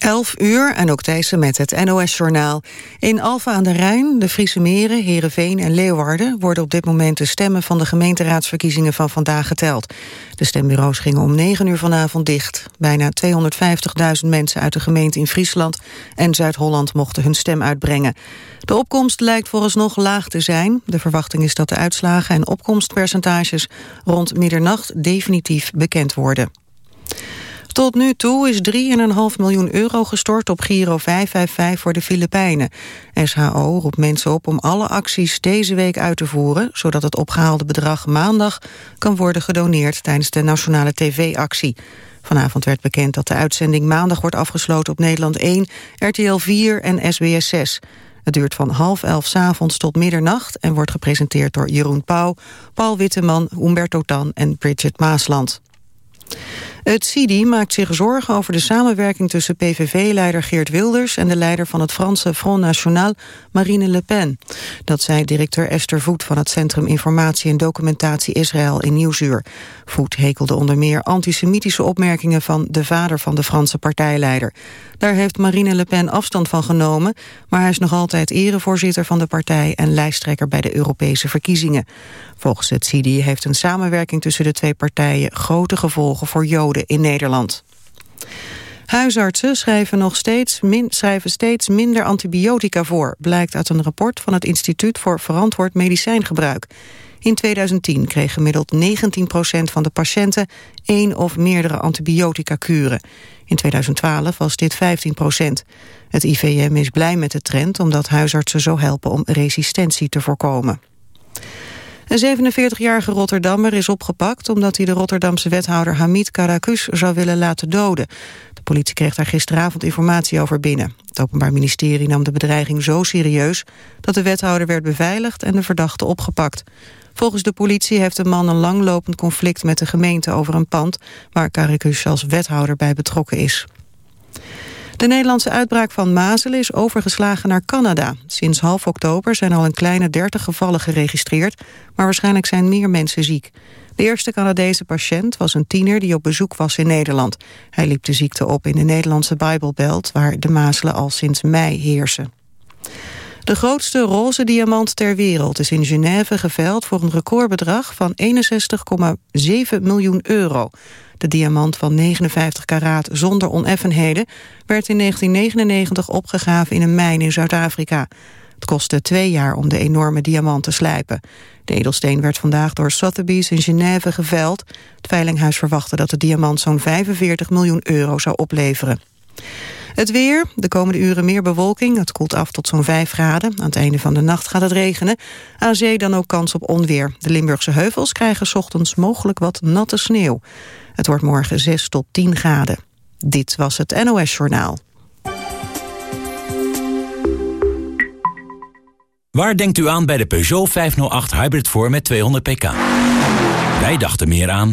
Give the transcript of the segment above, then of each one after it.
11 uur en ook deze met het NOS-journaal. In Alphen aan de Rijn, de Friese Meren, Heerenveen en Leeuwarden... worden op dit moment de stemmen van de gemeenteraadsverkiezingen van vandaag geteld. De stembureaus gingen om 9 uur vanavond dicht. Bijna 250.000 mensen uit de gemeente in Friesland en Zuid-Holland mochten hun stem uitbrengen. De opkomst lijkt vooralsnog laag te zijn. De verwachting is dat de uitslagen en opkomstpercentages rond middernacht definitief bekend worden. Tot nu toe is 3,5 miljoen euro gestort op Giro 555 voor de Filipijnen. SHO roept mensen op om alle acties deze week uit te voeren... zodat het opgehaalde bedrag maandag kan worden gedoneerd... tijdens de nationale tv-actie. Vanavond werd bekend dat de uitzending maandag wordt afgesloten op Nederland 1, RTL 4 en SBS 6. Het duurt van half elf avonds tot middernacht... en wordt gepresenteerd door Jeroen Pauw, Paul Witteman, Humberto Tan en Bridget Maasland. Het CIDI maakt zich zorgen over de samenwerking tussen PVV-leider Geert Wilders en de leider van het Franse Front National, Marine Le Pen. Dat zei directeur Esther Voet van het Centrum Informatie en Documentatie Israël in Nieuwsuur. Voet hekelde onder meer antisemitische opmerkingen van de vader van de Franse partijleider. Daar heeft Marine Le Pen afstand van genomen, maar hij is nog altijd erevoorzitter van de partij en lijsttrekker bij de Europese verkiezingen. Volgens het CIDI heeft een samenwerking tussen de twee partijen grote gevolgen voor Joden in Nederland. Huisartsen schrijven nog steeds, schrijven steeds minder antibiotica voor... blijkt uit een rapport van het Instituut voor Verantwoord Medicijngebruik. In 2010 kreeg gemiddeld 19% van de patiënten... één of meerdere antibiotica-kuren. In 2012 was dit 15% Het IVM is blij met de trend... omdat huisartsen zo helpen om resistentie te voorkomen. Een 47-jarige Rotterdammer is opgepakt omdat hij de Rotterdamse wethouder Hamid Karakus zou willen laten doden. De politie kreeg daar gisteravond informatie over binnen. Het Openbaar Ministerie nam de bedreiging zo serieus dat de wethouder werd beveiligd en de verdachte opgepakt. Volgens de politie heeft de man een langlopend conflict met de gemeente over een pand waar Karakus als wethouder bij betrokken is. De Nederlandse uitbraak van mazelen is overgeslagen naar Canada. Sinds half oktober zijn al een kleine 30 gevallen geregistreerd... maar waarschijnlijk zijn meer mensen ziek. De eerste Canadese patiënt was een tiener die op bezoek was in Nederland. Hij liep de ziekte op in de Nederlandse Bijbelbelt... waar de mazelen al sinds mei heersen. De grootste roze diamant ter wereld is in Genève geveild voor een recordbedrag van 61,7 miljoen euro. De diamant van 59 karaat zonder oneffenheden werd in 1999 opgegraven in een mijn in Zuid-Afrika. Het kostte twee jaar om de enorme diamant te slijpen. De edelsteen werd vandaag door Sotheby's in Genève geveild. Het veilinghuis verwachtte dat de diamant zo'n 45 miljoen euro zou opleveren. Het weer, de komende uren meer bewolking. Het koelt af tot zo'n 5 graden. Aan het einde van de nacht gaat het regenen. Aan zee dan ook kans op onweer. De Limburgse heuvels krijgen ochtends mogelijk wat natte sneeuw. Het wordt morgen 6 tot 10 graden. Dit was het NOS Journaal. Waar denkt u aan bij de Peugeot 508 Hybrid voor met 200 pk? Wij dachten meer aan...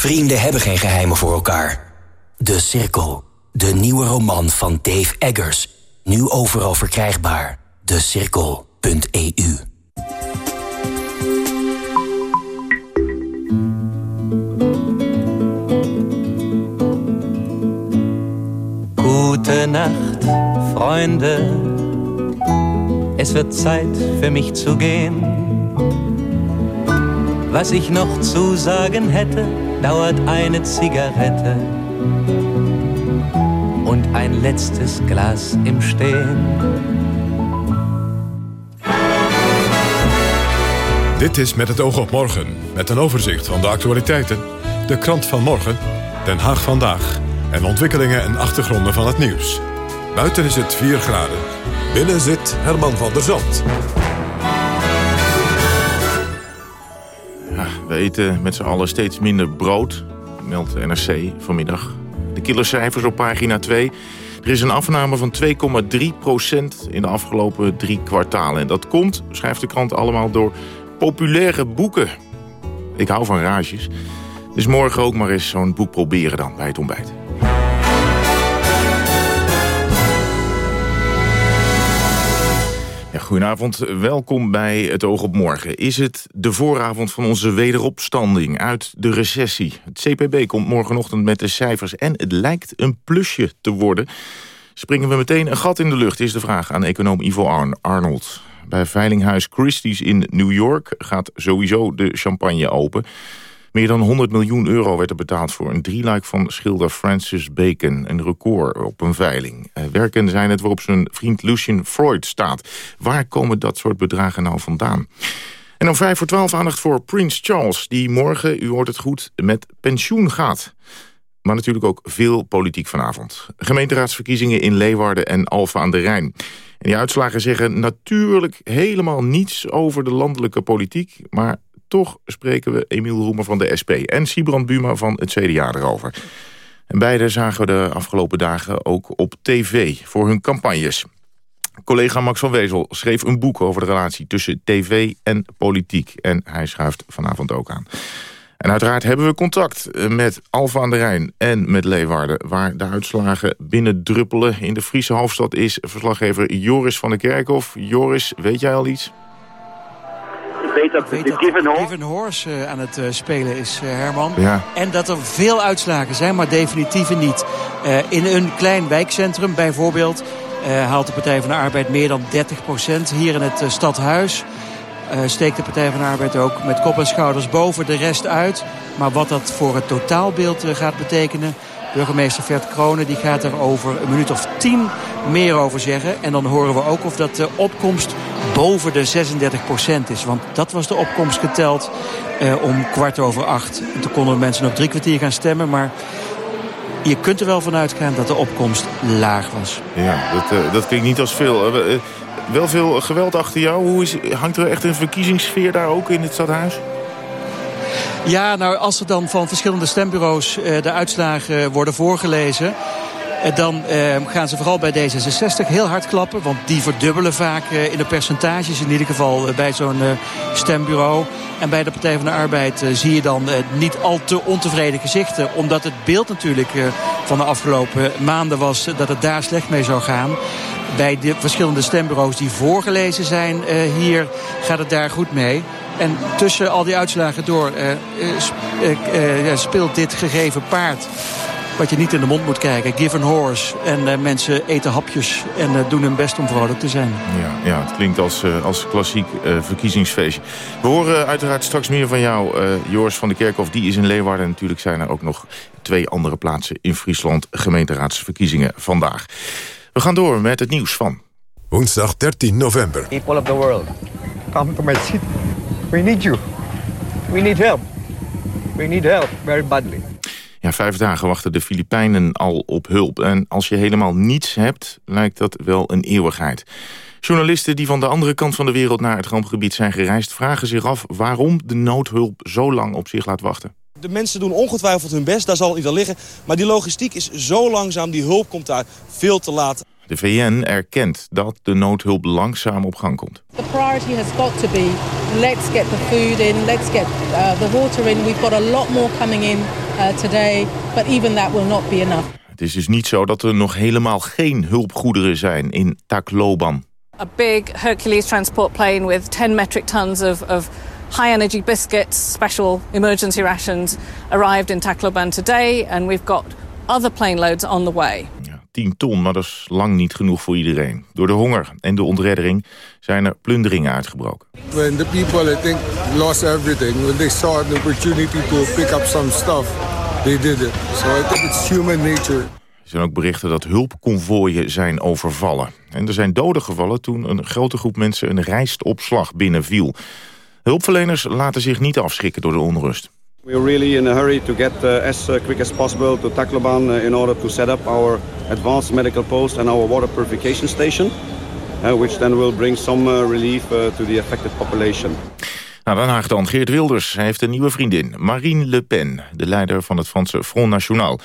Vrienden hebben geen geheimen voor elkaar. De Cirkel. De nieuwe roman van Dave Eggers. Nu overal verkrijgbaar. DeCirkel.eu Gute Nacht, Freunde. Es wird Zeit für mich zu gehen. Was ich noch zu sagen hätte, dauert eine Zigarette ein letztes Glas im Stehen. Dit is Met het oog op morgen, met een overzicht van de actualiteiten, de krant van morgen, Den Haag vandaag en ontwikkelingen en achtergronden van het nieuws. Buiten is het 4 graden. Binnen zit Herman van der Zand. We eten met z'n allen steeds minder brood, meldt NRC vanmiddag. De killercijfers op pagina 2. Er is een afname van 2,3% in de afgelopen drie kwartalen. En dat komt, schrijft de krant allemaal, door populaire boeken. Ik hou van rages. Dus morgen ook maar eens zo'n boek proberen dan bij het ontbijt. Goedenavond, welkom bij Het Oog op Morgen. Is het de vooravond van onze wederopstanding uit de recessie? Het CPB komt morgenochtend met de cijfers en het lijkt een plusje te worden. Springen we meteen een gat in de lucht, is de vraag aan econoom Ivo Arnold. Bij Veilinghuis Christie's in New York gaat sowieso de champagne open. Meer dan 100 miljoen euro werd er betaald voor een drieluik van schilder Francis Bacon. Een record op een veiling. Eh, werken zijn het waarop zijn vriend Lucian Freud staat. Waar komen dat soort bedragen nou vandaan? En om vijf voor twaalf aandacht voor Prince Charles... die morgen, u hoort het goed, met pensioen gaat. Maar natuurlijk ook veel politiek vanavond. Gemeenteraadsverkiezingen in Leeuwarden en Alfa aan de Rijn. En die uitslagen zeggen natuurlijk helemaal niets over de landelijke politiek... maar toch spreken we Emiel Roemer van de SP en Sibrand Buma van het CDA erover. En beide zagen we de afgelopen dagen ook op tv voor hun campagnes. Collega Max van Wezel schreef een boek over de relatie tussen tv en politiek. En hij schuift vanavond ook aan. En uiteraard hebben we contact eh, met Alfa aan de Rijn en met Leeuwarden... waar de uitslagen binnen druppelen. In de Friese hoofdstad is verslaggever Joris van der Kerkhof. Joris, weet jij al iets? Weet dat, weet de Given Horse, uh, aan het uh, spelen is, uh, Herman. Ja. En dat er veel uitslagen zijn, maar definitieve niet. in een klein wijkcentrum bijvoorbeeld haalt de Partij van de Arbeid meer dan 30% Hier in het stadhuis steekt de Partij van de Arbeid ook met kop en schouders boven de rest uit. Maar wat dat voor het totaalbeeld gaat betekenen... Burgemeester Vert Kronen die gaat er over een minuut of tien meer over zeggen. En dan horen we ook of dat de opkomst boven de 36% is. Want dat was de opkomst geteld eh, om kwart over acht. En toen konden mensen nog drie kwartier gaan stemmen. Maar je kunt er wel van uitgaan dat de opkomst laag was. Ja, dat, uh, dat klinkt niet als veel. Uh, wel veel geweld achter jou. Hoe is, hangt er echt een verkiezingssfeer daar ook in het stadhuis? Ja, nou als er dan van verschillende stembureaus de uitslagen worden voorgelezen... Uh, dan uh, gaan ze vooral bij D66 heel hard klappen. Want die verdubbelen vaak in de percentages. In ieder geval bij zo'n stembureau. En bij de Partij van de Arbeid zie je dan niet al te ontevreden gezichten. Omdat het beeld natuurlijk van de afgelopen maanden was dat het daar slecht mee zou gaan. Bij de verschillende stembureaus die voorgelezen zijn hier gaat het daar goed mee. En tussen al die uitslagen door speelt dit gegeven paard wat je niet in de mond moet kijken. Give an horse. En uh, mensen eten hapjes en uh, doen hun best om vrolijk te zijn. Ja, ja het klinkt als, uh, als klassiek verkiezingsfeestje. We horen uiteraard straks meer van jou, Joris van der Kerkhof. Die is in Leeuwarden. En natuurlijk zijn er ook nog twee andere plaatsen in Friesland. Gemeenteraadsverkiezingen vandaag. We gaan door met het nieuws van... Woensdag 13 november. People of the world, come to my city. We need you. We need help. We need help very badly. Ja, vijf dagen wachten de Filipijnen al op hulp. En als je helemaal niets hebt, lijkt dat wel een eeuwigheid. Journalisten die van de andere kant van de wereld naar het rampgebied zijn gereisd... vragen zich af waarom de noodhulp zo lang op zich laat wachten. De mensen doen ongetwijfeld hun best, daar zal iets aan liggen. Maar die logistiek is zo langzaam, die hulp komt daar veel te laat. De VN erkent dat de noodhulp langzaam op gang komt. The priority has got to be let's get the food in, let's get uh, the water in. We've got a lot more coming in today, but even that will not be enough. Het is dus niet zo dat er nog helemaal geen hulpgoederen zijn in Tacloban. A big Hercules transport plane with 10 metric tons of, of high energy biscuits, special emergency rations arrived in Tacloban today and we've got other plane loads on the way. 10 ton, maar dat is lang niet genoeg voor iedereen. Door de honger en de ontreddering zijn er plunderingen uitgebroken. When the people, I think, lost everything, when they saw an opportunity to pick up some stuff, they did it. So I think it's human nature. Er zijn ook berichten dat hulpconvooien zijn overvallen. En er zijn doden gevallen toen een grote groep mensen een rijstopslag binnenviel. Hulpverleners laten zich niet afschrikken door de onrust. We're really in a hurry to get uh, as uh, quick as possible to Tacloban uh, in order to set up our advanced medical post and our water purification station, uh, which then will bring some uh, relief uh, to the affected population. Nou, Den Haag dan. Geert Wilders hij heeft een nieuwe vriendin, Marine Le Pen, de leider van het Franse Front National.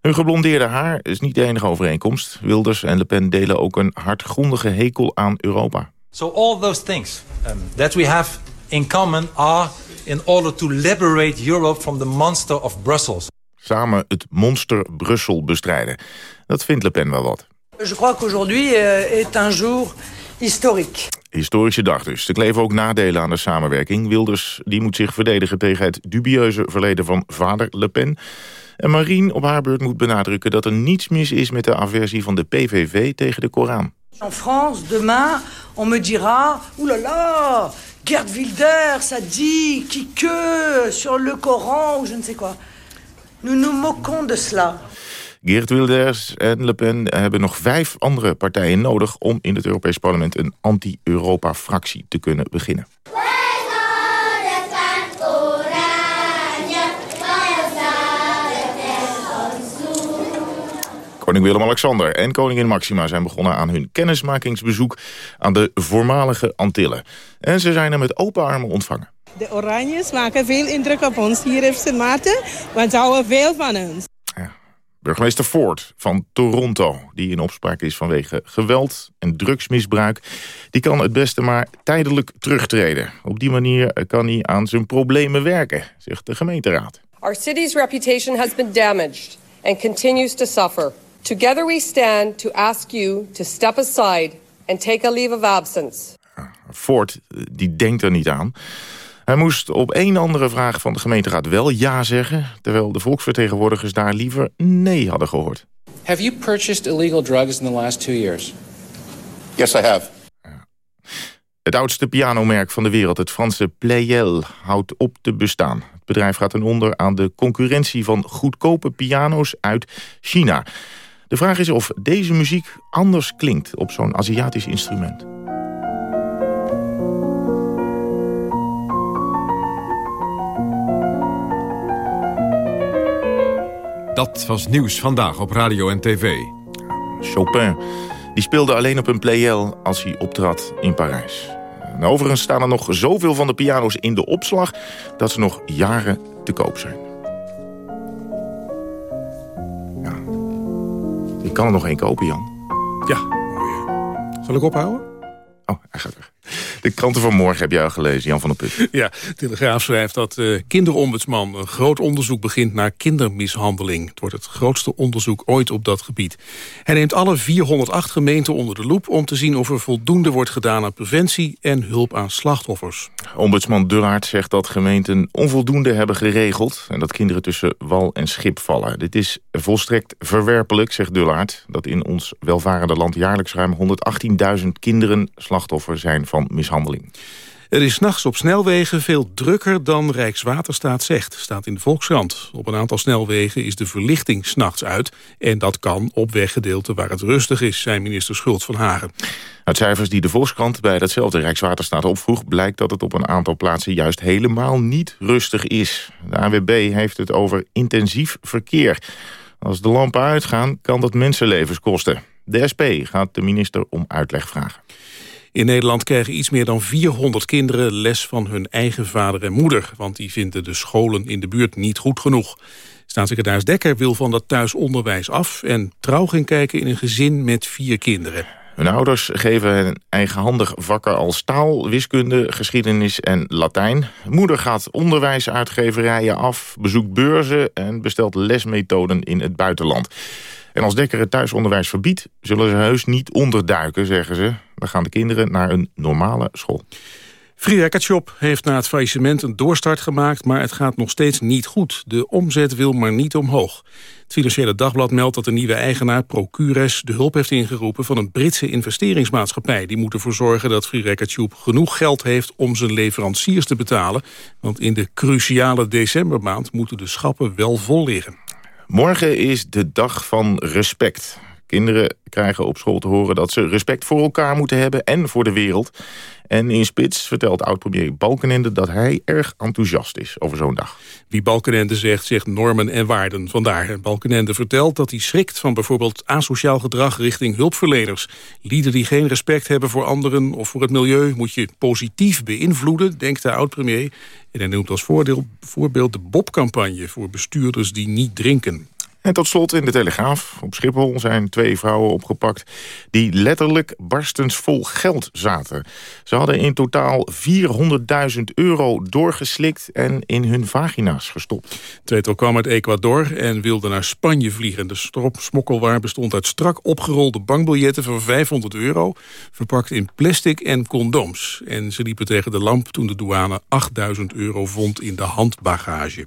Hun geblondeerde haar is niet de enige overeenkomst. Wilders en Le Pen delen ook een hardgrondige hekel aan Europa. So all those things um, that we have in common are in order to liberate Europe from the monster of Brussels. Samen het monster Brussel bestrijden. Dat vindt Le Pen wel wat. Je crois qu'aujourd'hui euh, est un jour historique. Historische dag dus. Er kleven ook nadelen aan de samenwerking. Wilders die moet zich verdedigen tegen het dubieuze verleden van vader Le Pen. En Marine op haar beurt moet benadrukken dat er niets mis is met de aversie van de PVV tegen de Koran. En France, demain, on me dira... Là, Gerd Wilders a dit qui que sur le Coran ou je ne sais quoi. Nous nous moquons de cela. Geert Wilders en Le Pen hebben nog vijf andere partijen nodig... om in het Europees Parlement een anti-Europa-fractie te kunnen beginnen. Koning Willem-Alexander en koningin Maxima zijn begonnen aan hun kennismakingsbezoek aan de voormalige Antillen. En ze zijn er met open armen ontvangen. De Oranjes maken veel indruk op ons hier in Sint Maarten, want ze houden veel van ons. Burgemeester Ford van Toronto, die in opspraak is vanwege geweld en drugsmisbruik... die kan het beste maar tijdelijk terugtreden. Op die manier kan hij aan zijn problemen werken, zegt de gemeenteraad. Our city's reputation has been damaged and continues to suffer. Together we stand to ask you to step aside and take a leave of absence. Ford die denkt er niet aan. Hij moest op één andere vraag van de gemeenteraad wel ja zeggen... terwijl de volksvertegenwoordigers daar liever nee hadden gehoord. Have you purchased illegal drugs in the last two years? Yes, I have. Het oudste pianomerk van de wereld, het Franse Pleyel, houdt op te bestaan. Het bedrijf gaat ten onder aan de concurrentie van goedkope piano's uit China. De vraag is of deze muziek anders klinkt op zo'n Aziatisch instrument. Dat was nieuws vandaag op radio en tv. Chopin, die speelde alleen op een playel als hij optrad in Parijs. En overigens staan er nog zoveel van de piano's in de opslag... dat ze nog jaren te koop zijn. Kan er nog één kopen, Jan. Ja, Zal ik ophouden? Oh, hij gaat weg. De kranten van morgen heb jij al gelezen, Jan van der Put. Ja, Telegraaf schrijft dat de kinderombudsman een groot onderzoek begint naar kindermishandeling. Het wordt het grootste onderzoek ooit op dat gebied. Hij neemt alle 408 gemeenten onder de loep om te zien of er voldoende wordt gedaan aan preventie en hulp aan slachtoffers. Ombudsman Dullaert zegt dat gemeenten onvoldoende hebben geregeld... en dat kinderen tussen wal en schip vallen. Dit is volstrekt verwerpelijk, zegt Dullaert... dat in ons welvarende land jaarlijks ruim 118.000 kinderen slachtoffer zijn van mishandeling. Er is nachts op snelwegen veel drukker dan Rijkswaterstaat zegt, staat in de Volkskrant. Op een aantal snelwegen is de verlichting s'nachts uit... en dat kan op weggedeelten waar het rustig is, zei minister Schultz van Hagen. Uit cijfers die de Volkskrant bij datzelfde Rijkswaterstaat opvroeg... blijkt dat het op een aantal plaatsen juist helemaal niet rustig is. De AWB heeft het over intensief verkeer. Als de lampen uitgaan, kan dat mensenlevens kosten. De SP gaat de minister om uitleg vragen. In Nederland krijgen iets meer dan 400 kinderen les van hun eigen vader en moeder. Want die vinden de scholen in de buurt niet goed genoeg. Staatssecretaris Dekker wil van dat thuisonderwijs af... en trouw gaan kijken in een gezin met vier kinderen. Hun ouders geven hen eigenhandig vakken als taal, wiskunde, geschiedenis en Latijn. Moeder gaat onderwijsuitgeverijen af, bezoekt beurzen... en bestelt lesmethoden in het buitenland. En als Dekker het thuisonderwijs verbiedt, zullen ze heus niet onderduiken, zeggen ze. Dan gaan de kinderen naar een normale school. Free Shop heeft na het faillissement een doorstart gemaakt... maar het gaat nog steeds niet goed. De omzet wil maar niet omhoog. Het Financiële Dagblad meldt dat de nieuwe eigenaar Procures... de hulp heeft ingeroepen van een Britse investeringsmaatschappij. Die moet ervoor zorgen dat Free Shop genoeg geld heeft... om zijn leveranciers te betalen. Want in de cruciale decembermaand moeten de schappen wel vol liggen. Morgen is de dag van respect. Kinderen krijgen op school te horen dat ze respect voor elkaar moeten hebben en voor de wereld. En in Spits vertelt oud-premier Balkenende dat hij erg enthousiast is over zo'n dag. Wie Balkenende zegt, zegt normen en waarden. Vandaar. Balkenende vertelt dat hij schrikt van bijvoorbeeld asociaal gedrag richting hulpverleners. Lieden die geen respect hebben voor anderen of voor het milieu moet je positief beïnvloeden, denkt de oud-premier. En hij noemt als voordeel, voorbeeld de Bob-campagne voor bestuurders die niet drinken. En tot slot in de Telegraaf. Op Schiphol zijn twee vrouwen opgepakt... die letterlijk barstens vol geld zaten. Ze hadden in totaal 400.000 euro doorgeslikt... en in hun vagina's gestopt. Tweetal kwam uit Ecuador en wilde naar Spanje vliegen. De smokkelwaar bestond uit strak opgerolde bankbiljetten van 500 euro... verpakt in plastic en condooms. En ze liepen tegen de lamp toen de douane 8000 euro vond in de handbagage.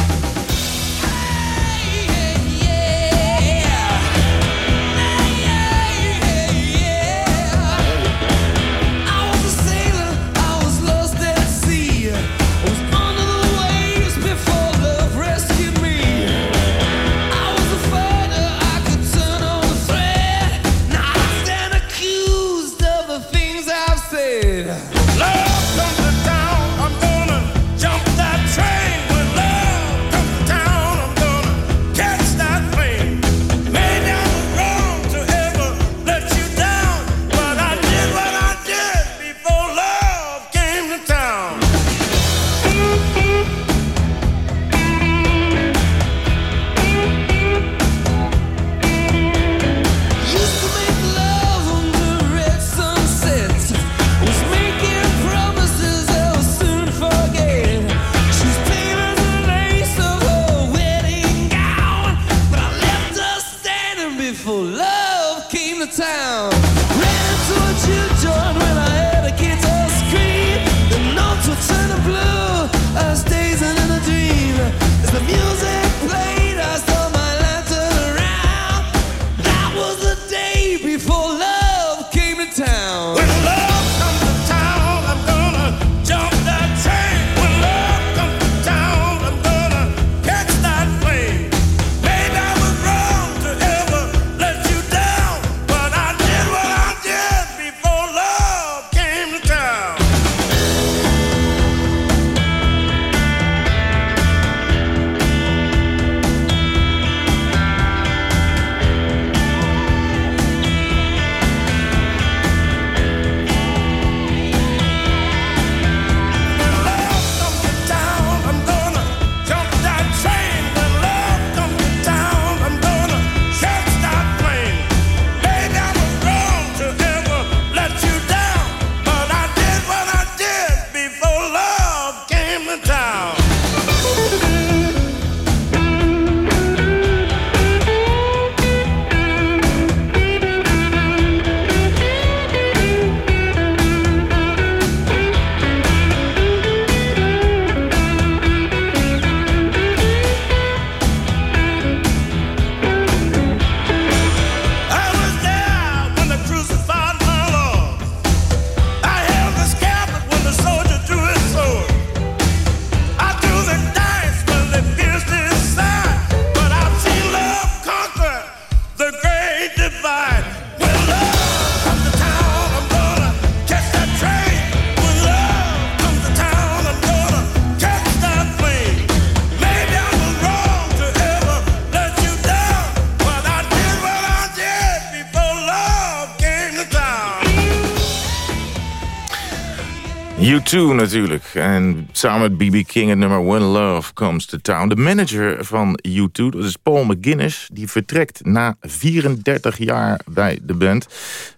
U2 natuurlijk. En samen met B.B. King het nummer When Love Comes to Town. De manager van U2, dat is Paul McGuinness... die vertrekt na 34 jaar bij de band.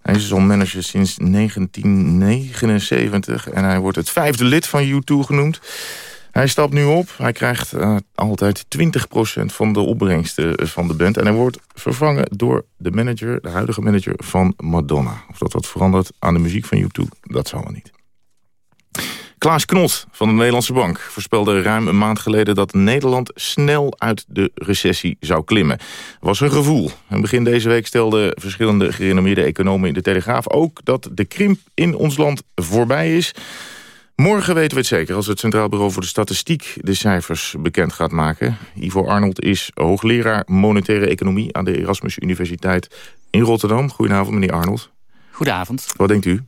Hij is al manager sinds 1979... en hij wordt het vijfde lid van U2 genoemd. Hij stapt nu op. Hij krijgt uh, altijd 20% van de opbrengsten van de band. En hij wordt vervangen door de manager, de huidige manager van Madonna. Of dat wat verandert aan de muziek van U2, dat zal wel niet. Klaas Knot van de Nederlandse Bank voorspelde ruim een maand geleden... dat Nederland snel uit de recessie zou klimmen. was een gevoel. En begin deze week stelden verschillende gerenommeerde economen in de Telegraaf... ook dat de krimp in ons land voorbij is. Morgen weten we het zeker als het Centraal Bureau voor de Statistiek de cijfers bekend gaat maken. Ivo Arnold is hoogleraar monetaire economie aan de Erasmus Universiteit in Rotterdam. Goedenavond meneer Arnold. Goedenavond. Wat denkt u?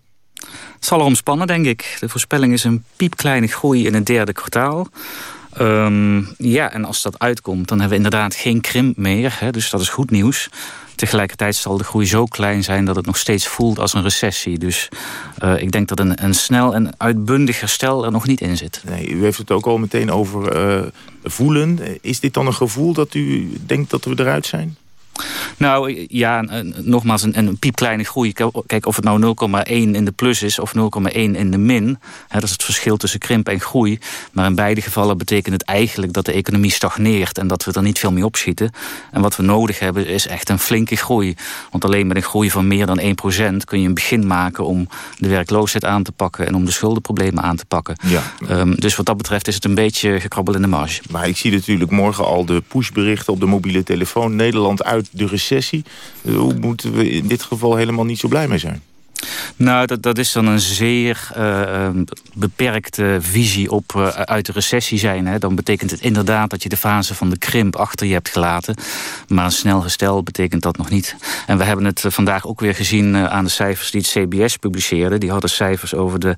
Het zal erom spannen, denk ik. De voorspelling is een piepkleine groei in het derde kwartaal. Ehm, ja, en als dat uitkomt, dan hebben we inderdaad geen krimp meer. Hè, dus dat is goed nieuws. Tegelijkertijd zal de groei zo klein zijn dat het nog steeds voelt als een recessie. Dus uh, ik denk dat een, een snel en uitbundig herstel er nog niet in zit. Nee, u heeft het ook al meteen over uh, voelen. Is dit dan een gevoel dat u denkt dat we eruit zijn? Nou ja, nogmaals, een, een piepkleine groei. Kijk, of het nou 0,1 in de plus is of 0,1 in de min. Hè, dat is het verschil tussen krimp en groei. Maar in beide gevallen betekent het eigenlijk dat de economie stagneert... en dat we er niet veel mee opschieten. En wat we nodig hebben is echt een flinke groei. Want alleen met een groei van meer dan 1% kun je een begin maken... om de werkloosheid aan te pakken en om de schuldenproblemen aan te pakken. Ja. Um, dus wat dat betreft is het een beetje gekrabbel in de marge. Maar ik zie natuurlijk morgen al de pushberichten op de mobiele telefoon... Nederland uit de recessie. Eh, hoe moeten we in dit geval helemaal niet zo blij mee zijn? Nou, dat, dat is dan een zeer uh, beperkte visie op uh, uit de recessie zijn. Hè. Dan betekent het inderdaad dat je de fase van de krimp achter je hebt gelaten. Maar een snel gestel betekent dat nog niet. En we hebben het vandaag ook weer gezien aan de cijfers die het CBS publiceerde. Die hadden cijfers over de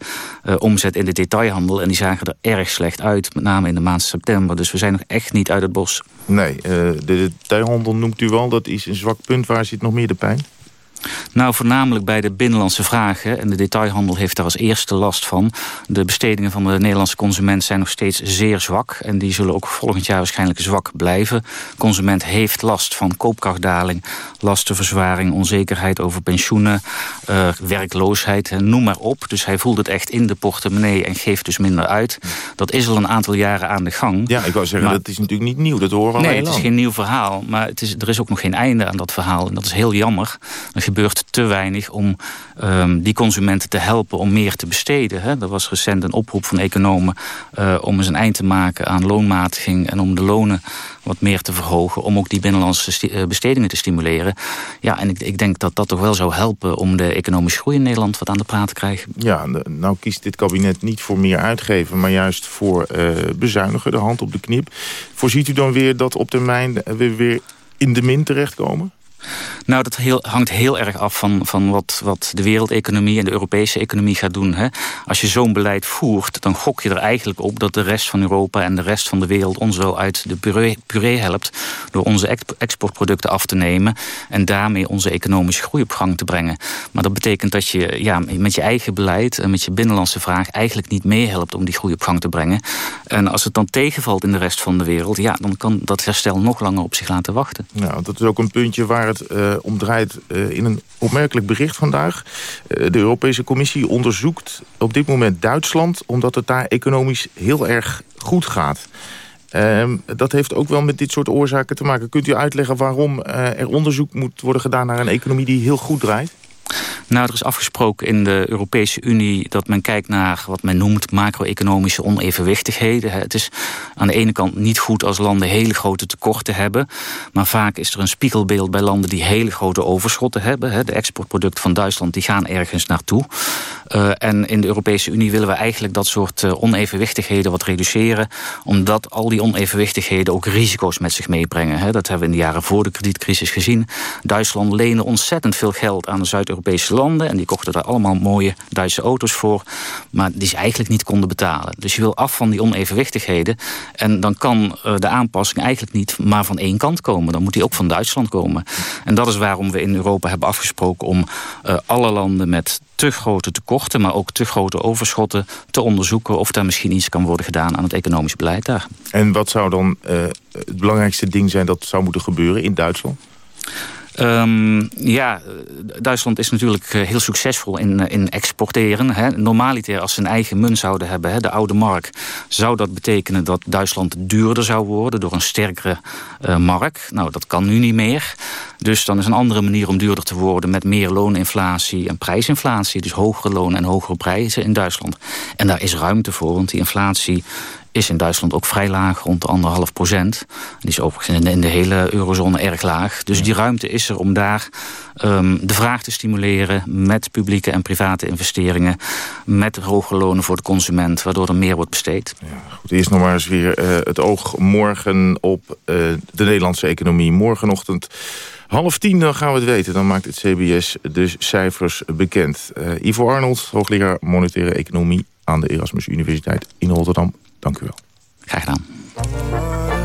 omzet in de detailhandel. En die zagen er erg slecht uit, met name in de maand september. Dus we zijn nog echt niet uit het bos. Nee, de detailhandel noemt u wel. Dat is een zwak punt. Waar zit nog meer de pijn? Nou, voornamelijk bij de binnenlandse vragen. En de detailhandel heeft daar als eerste last van. De bestedingen van de Nederlandse consument zijn nog steeds zeer zwak. En die zullen ook volgend jaar waarschijnlijk zwak blijven. De consument heeft last van koopkrachtdaling, lastenverzwaring... onzekerheid over pensioenen, uh, werkloosheid, noem maar op. Dus hij voelt het echt in de portemonnee en geeft dus minder uit. Dat is al een aantal jaren aan de gang. Ja, ik wou zeggen, maar, dat is natuurlijk niet nieuw. Dat horen we al Nee, het is geen nieuw verhaal. Maar het is, er is ook nog geen einde aan dat verhaal. En dat is heel jammer gebeurt te weinig om um, die consumenten te helpen om meer te besteden. Hè. Er was recent een oproep van economen uh, om eens een eind te maken aan loonmatiging en om de lonen wat meer te verhogen om ook die binnenlandse eh, bestedingen te stimuleren. Ja, en ik, ik denk dat dat toch wel zou helpen om de economische groei in Nederland wat aan de praat te krijgen. Ja, nou kiest dit kabinet niet voor meer uitgeven, maar juist voor uh, bezuinigen, de hand op de knip. Voorziet u dan weer dat op termijn we weer in de min terechtkomen? Nou, dat heel, hangt heel erg af van, van wat, wat de wereldeconomie en de Europese economie gaat doen. Hè. Als je zo'n beleid voert, dan gok je er eigenlijk op dat de rest van Europa en de rest van de wereld ons wel uit de puree, helpt. Door onze exportproducten af te nemen en daarmee onze economische groei op gang te brengen. Maar dat betekent dat je ja, met je eigen beleid en met je binnenlandse vraag eigenlijk niet meehelpt om die groei op gang te brengen. En als het dan tegenvalt in de rest van de wereld, ja, dan kan dat herstel nog langer op zich laten wachten. Nou, dat is ook een puntje waar het uh, om draait uh, in een opmerkelijk bericht vandaag. Uh, de Europese Commissie onderzoekt op dit moment Duitsland... omdat het daar economisch heel erg goed gaat. Uh, dat heeft ook wel met dit soort oorzaken te maken. Kunt u uitleggen waarom er onderzoek moet worden gedaan... naar een economie die heel goed draait? Nou, er is afgesproken in de Europese Unie dat men kijkt naar wat men noemt macro-economische onevenwichtigheden. Het is aan de ene kant niet goed als landen hele grote tekorten hebben. Maar vaak is er een spiegelbeeld bij landen die hele grote overschotten hebben. De exportproducten van Duitsland die gaan ergens naartoe. Uh, en in de Europese Unie willen we eigenlijk dat soort uh, onevenwichtigheden wat reduceren. Omdat al die onevenwichtigheden ook risico's met zich meebrengen. Dat hebben we in de jaren voor de kredietcrisis gezien. Duitsland leende ontzettend veel geld aan de Zuid-Europese landen. En die kochten daar allemaal mooie Duitse auto's voor. Maar die ze eigenlijk niet konden betalen. Dus je wil af van die onevenwichtigheden. En dan kan uh, de aanpassing eigenlijk niet maar van één kant komen. Dan moet die ook van Duitsland komen. En dat is waarom we in Europa hebben afgesproken om alle landen met te grote tekorten, maar ook te grote overschotten te onderzoeken of daar misschien iets kan worden gedaan aan het economisch beleid daar. En wat zou dan uh, het belangrijkste ding zijn dat zou moeten gebeuren in Duitsland? Um, ja, Duitsland is natuurlijk eh, heel succesvol in, eh, in exporteren. Hè. Normaliter, als ze een eigen munt zouden hebben, hè, de oude mark... zou dat betekenen dat Duitsland duurder zou worden... door een sterkere uh, mark. Nou, dat kan nu niet meer. Dus dan is een andere manier om duurder te worden... met meer looninflatie en prijsinflatie. Dus hogere lonen en hogere prijzen in Duitsland. En daar is ruimte voor, want die inflatie is in Duitsland ook vrij laag, rond de anderhalf procent. Die is overigens in de, hele eurozone erg laag. Dus die ruimte is er om daar um, de vraag te stimuleren... met publieke en private investeringen... met hoge lonen voor de consument, waardoor er meer wordt besteed. Ja, goed, eerst nog maar eens weer uh, het oog morgen op uh, de Nederlandse economie. Morgenochtend half tien, dan gaan we het weten. Dan maakt het CBS de cijfers bekend. Uh, Ivo Arnold, hoogleraar monetaire economie... aan de Erasmus Universiteit in Rotterdam. Dank u wel. Graag gedaan.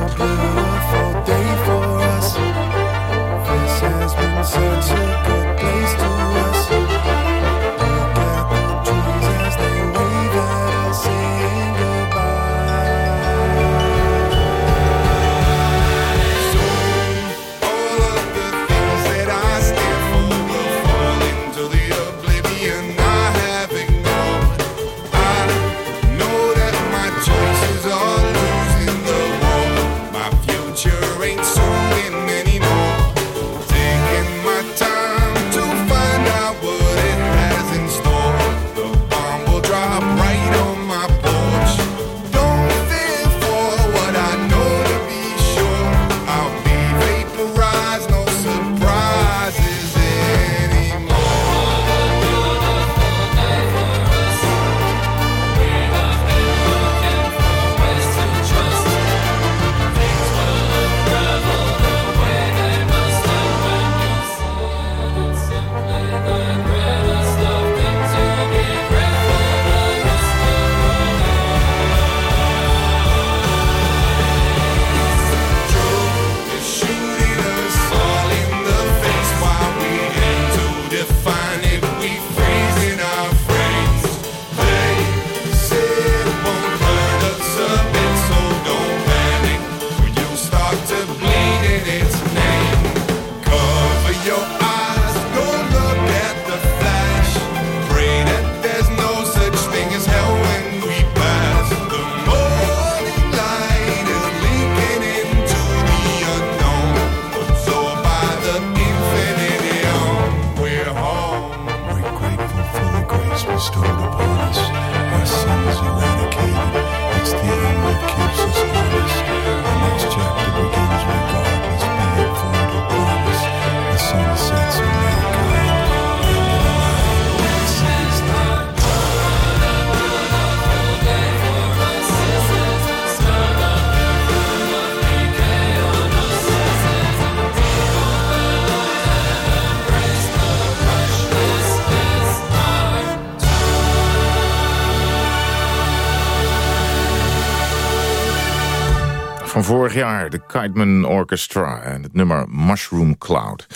Vorig jaar, de Kiteman Orchestra en het nummer Mushroom Cloud.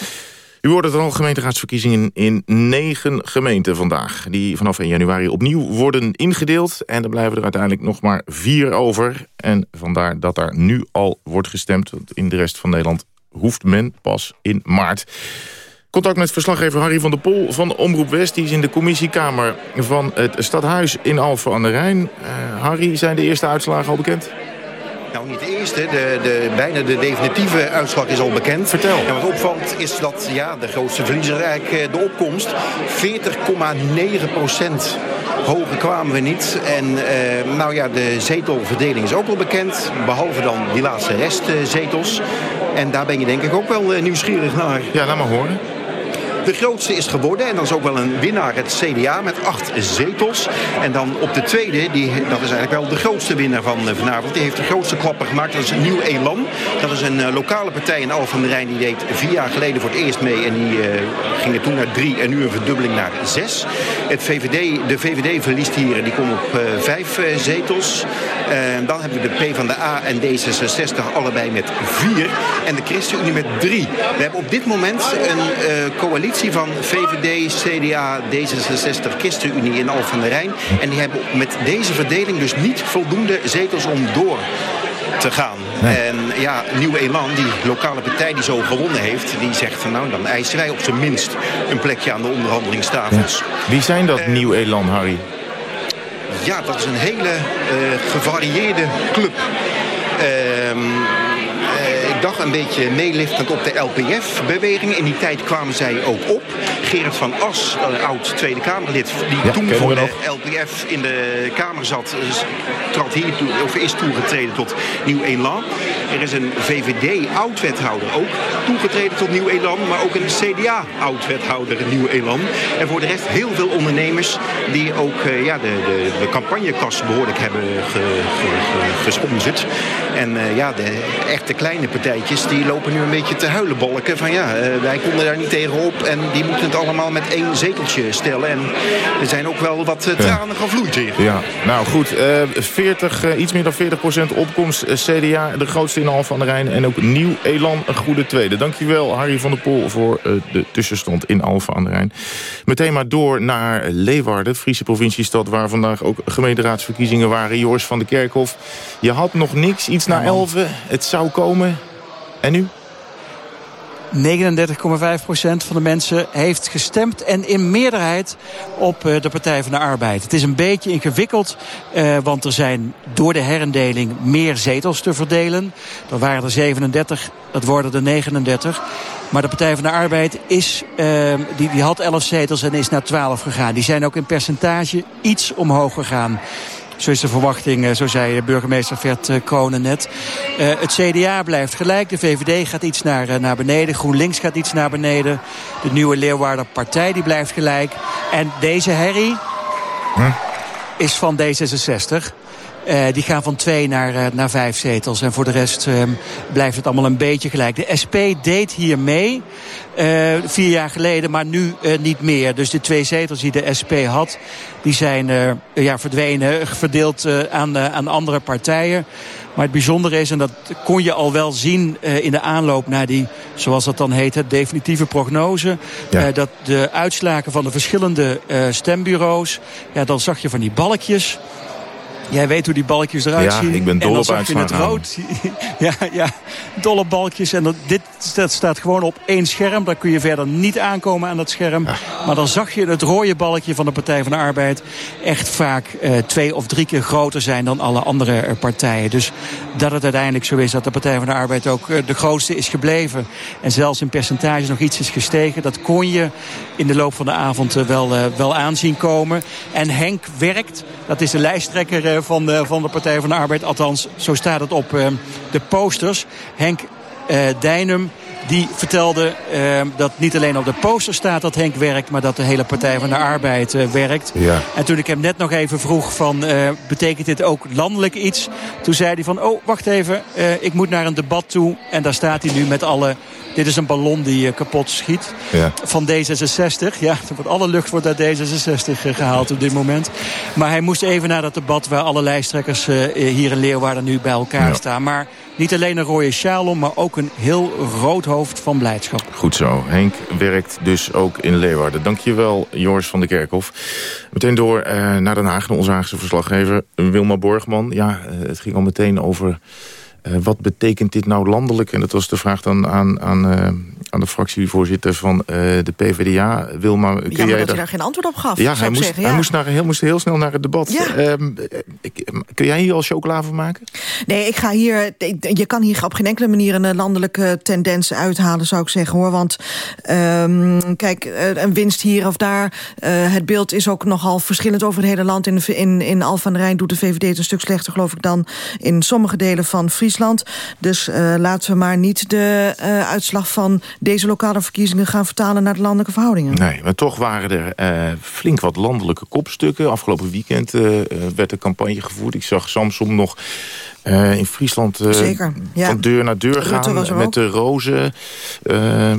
U hoort het al, gemeenteraadsverkiezingen in negen gemeenten vandaag... die vanaf 1 januari opnieuw worden ingedeeld. En er blijven er uiteindelijk nog maar vier over. En vandaar dat daar nu al wordt gestemd. Want in de rest van Nederland hoeft men pas in maart. Contact met verslaggever Harry van der Pol van Omroep West. Die is in de commissiekamer van het stadhuis in Alphen aan de Rijn. Uh, Harry, zijn de eerste uitslagen al bekend? Nou, niet de eerste. De, de, bijna de definitieve uitslag is al bekend. Vertel. En wat opvalt is dat ja, de grootste verliezer eigenlijk de opkomst. 40,9 procent. Hoger kwamen we niet. En eh, nou ja, de zetelverdeling is ook al bekend. Behalve dan die laatste restzetels. En daar ben je denk ik ook wel eh, nieuwsgierig naar. Ja, laat maar horen. De grootste is geworden. En dat is ook wel een winnaar, het CDA, met acht zetels. En dan op de tweede, die, dat is eigenlijk wel de grootste winnaar van eh, vanavond. Die heeft de grootste klapper gemaakt. Dat is Nieuw Elan. Dat is een uh, lokale partij in Alphen aan de Rijn. Die deed vier jaar geleden voor het eerst mee. En die ging er toen naar drie en nu een verdubbeling naar zes. Het VVD, de VVD verliest hier. Die komt op vijf zetels. dan hebben we de P van de A en D66 allebei met vier. En de ChristenUnie met drie. We hebben op dit moment een coalitie van VVD, CDA, D66, ChristenUnie in Alphen aan de Rijn. En die hebben met deze verdeling dus niet voldoende zetels om door te gaan. En ja, Nieuw Elan, die lokale partij die zo gewonnen heeft... die zegt van nou, dan eisen wij op zijn minst een plekje aan de onderhandelingstafels. Wie zijn dat, uh, Nieuw Elan, Harry? Ja, dat is een hele uh, gevarieerde club. Uh, dag een beetje meeliftend op de LPF-beweging. In die tijd kwamen zij ook op. Gerrit van As, oud Tweede Kamerlid, die toen voor de LPF in de Kamer zat, trad hier toe, of is toegetreden tot Nieuw Elan. Er is een VVD-oud-wethouder ook toegetreden tot Nieuw Elan, maar ook een CDA-oud-wethouder Nieuw Elan. En voor de rest heel veel ondernemers die ook uh, ja, de, de, de campagnekas behoorlijk hebben ge, ge, ge, gesponsord. En uh, ja, de echte kleine partijtjes die lopen nu een beetje te huilenbolken. Van ja, uh, wij konden daar niet tegenop en die moeten het allemaal met één zeteltje stellen. En er zijn ook wel wat tranen gevloeid hier. Ja, nou goed. 40, iets meer dan 40 procent opkomst. CDA de grootste in Alphen aan de Rijn. En ook Nieuw Elan een goede tweede. Dankjewel Harry van der Pol voor de tussenstand in Alphen aan de Rijn. Meteen maar door naar Leeuwarden, Friese provinciestad... waar vandaag ook gemeenteraadsverkiezingen waren. Joris van der Kerkhof, je had nog niks, iets na 11. Het zou komen. En nu? 39,5% van de mensen heeft gestemd en in meerderheid op de Partij van de Arbeid. Het is een beetje ingewikkeld, eh, want er zijn door de herendeling meer zetels te verdelen. Er waren er 37, dat worden er 39. Maar de Partij van de Arbeid is, uh, die, die had 11 zetels en is naar 12 gegaan. Die zijn ook in percentage iets omhoog gegaan. Zo is de verwachting, zo zei burgemeester Vert Konen net. Uh, het CDA blijft gelijk. De VVD gaat iets naar, naar beneden. GroenLinks gaat iets naar beneden. De nieuwe Leeuwarder Partij die blijft gelijk. En deze herrie is van D66. Uh, die gaan van twee naar, uh, naar vijf zetels. En voor de rest uh, blijft het allemaal een beetje gelijk. De SP deed hier mee. vier jaar geleden, maar nu niet meer. Dus de twee zetels die de SP had, die zijn ja, verdwenen. Verdeeld aan, aan andere partijen. Maar het bijzondere is, en dat kon je al wel zien in de aanloop naar die, zoals dat dan heet, het definitieve prognose. Ja. Dat de uitslagen van de verschillende stembureaus, ja, dan zag je van die balkjes. Jij weet hoe die balkjes eruit ja, zien. ik ben dol en dan op zag je het rood. ja, ja, dolle balkjes. En dat, dit dat staat gewoon op één scherm. Daar kun je verder niet aankomen aan dat scherm. Ja. Maar dan zag je het rode balkje van de Partij van de Arbeid... echt vaak uh, twee of drie keer groter zijn dan alle andere partijen. Dus dat het uiteindelijk zo is dat de Partij van de Arbeid ook uh, de grootste is gebleven... en zelfs in percentage nog iets is gestegen... dat kon je in de loop van de avond wel, wel aanzien komen. En Henk werkt, dat is de lijsttrekker van de, van de Partij van de Arbeid. Althans, zo staat het op uh, de posters. Henk uh, Dijnum die vertelde uh, dat niet alleen op de poster staat dat Henk werkt... maar dat de hele Partij van de Arbeid uh, werkt. Ja. En toen ik hem net nog even vroeg van... Uh, betekent dit ook landelijk iets? Toen zei hij van, oh, wacht even, ik moet naar een debat toe. En daar staat hij nu met alle... Dit is een ballon die kapot schiet. Ja. Van D66. Ja, wordt alle lucht wordt uit D66 gehaald op dit moment. Maar hij moest even naar dat debat... waar alle lijsttrekkers hier in Leeuwarden nu bij elkaar ja. staan. Maar niet alleen een rode sjaal om, maar ook een heel rood hoofd van blijdschap. Goed zo. Henk werkt dus ook in Leeuwarden. Dankjewel, Joris van der Kerkhof. Meteen door uh, naar Den Haag, naar onze Haagse verslaggever Wilma Borgman. Ja, uh, het ging al meteen over... Uh, wat betekent dit nou landelijk? En dat was de vraag dan aan, aan, uh, aan de fractievoorzitter van uh, de PvdA. Wilma, kun ja, jij dat daar... hij daar geen antwoord op gaf. Ja, hij, moest, zeggen, hij moest, naar, heel, moest heel snel naar het debat. Ja. Um, ik, kun jij hier al chocola van maken? Nee, ik ga hier. Je kan hier op geen enkele manier een landelijke tendens uithalen, zou ik zeggen hoor. Want um, kijk, een winst hier of daar. Het beeld is ook nogal verschillend over het hele land. In, in, in Al van Rijn doet de VVD het een stuk slechter, geloof ik, dan in sommige delen van Friesland. Dus uh, laten we maar niet de uh, uitslag van deze lokale verkiezingen gaan vertalen naar de landelijke verhoudingen. Nee, maar toch waren er uh, flink wat landelijke kopstukken. Afgelopen weekend werd de campagne gevoerd. Ik zag Samsom nog uh, in Friesland uh, Zeker, ja. van deur naar deur gaan met de rozen. Uh,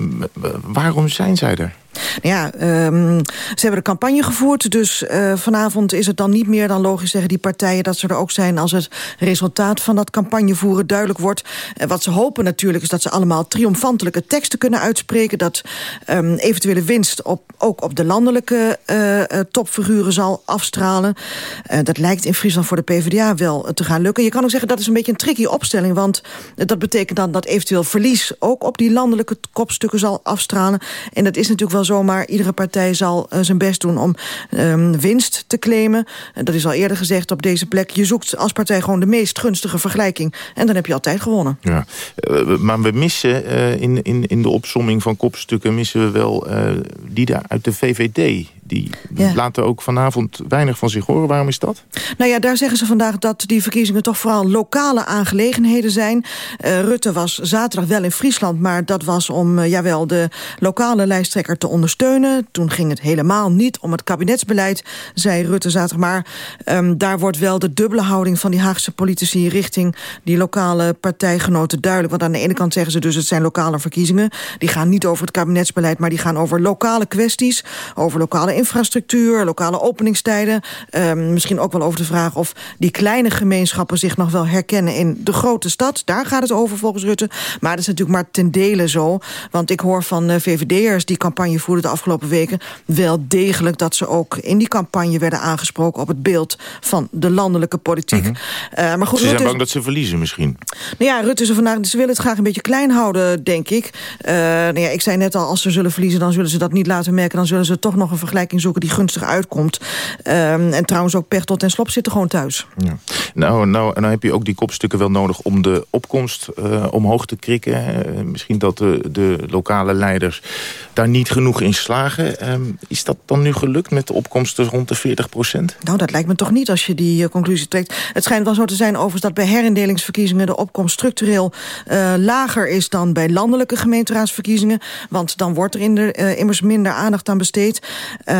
waarom zijn zij er? Ja, um, ze hebben de campagne gevoerd. Dus uh, vanavond is het dan niet meer dan logisch zeggen die partijen... dat ze er ook zijn als het resultaat van dat campagnevoeren duidelijk wordt. Uh, wat ze hopen natuurlijk is dat ze allemaal triomfantelijke teksten kunnen uitspreken. Dat um, eventuele winst op, ook op de landelijke uh, topfiguren zal afstralen. dat lijkt in Friesland voor de PvdA wel te gaan lukken. Je kan ook zeggen dat is een beetje een tricky opstelling. Want dat betekent dan dat eventueel verlies ook op die landelijke kopstukken zal afstralen. En dat is natuurlijk wel zomaar. Iedere partij zal zijn best doen om ehm, winst te claimen. dat is al eerder gezegd op deze plek. Je zoekt als partij gewoon de meest gunstige vergelijking. En dan heb je altijd gewonnen. Ja. maar we missen in, in, in de opsomming van kopstukken... missen we wel die daar uit de VVD die laten ook vanavond weinig van zich horen. Waarom is dat? Nou ja, daar zeggen ze vandaag dat die verkiezingen toch vooral lokale aangelegenheden zijn. Uh, Rutte was zaterdag wel in Friesland, maar dat was om uh, jawel de lokale lijsttrekker te ondersteunen. Toen ging het helemaal niet om het kabinetsbeleid, zei Rutte zaterdag. Maar um, daar wordt wel de dubbele houding van die Haagse politici richting die lokale partijgenoten duidelijk. Want aan de ene kant zeggen ze dus het zijn lokale verkiezingen. Die gaan niet over het kabinetsbeleid, maar die gaan over lokale kwesties, over lokale infrastructuur, lokale openingstijden. Um, misschien ook wel over de vraag of die kleine gemeenschappen zich nog wel herkennen in de grote stad. Daar gaat het over volgens Rutte. Maar dat is natuurlijk maar ten dele zo. Want ik hoor van uh, VVD'ers die campagne voerden de afgelopen weken... wel degelijk dat ze ook in die campagne werden aangesproken... op het beeld van de landelijke politiek. Mm uh, maar goed, ze zijn bang dat ze verliezen misschien. Nou ja, Rutte er vandaag, ze willen het graag een beetje klein houden, denk ik. Uh, nou ja, ik zei net al, als ze zullen verliezen... dan zullen ze dat niet laten merken. Dan zullen ze toch nog een vergelijking zoeken die gunstig uitkomt. Um, en trouwens ook Pechtold en Slop zitten gewoon thuis. Ja. Nou, nou, en dan heb je ook die kopstukken wel nodig om de opkomst uh, omhoog te krikken. Uh, misschien dat de, de lokale leiders daar niet genoeg in slagen. Um, is dat dan nu gelukt met de opkomsten rond de 40 procent? Nou, dat lijkt me toch niet als je die uh, conclusie trekt. Het schijnt wel zo te zijn overigens dat bij herindelingsverkiezingen... de opkomst structureel lager is dan bij landelijke gemeenteraadsverkiezingen. Want dan wordt er in de, immers minder aandacht aan besteed.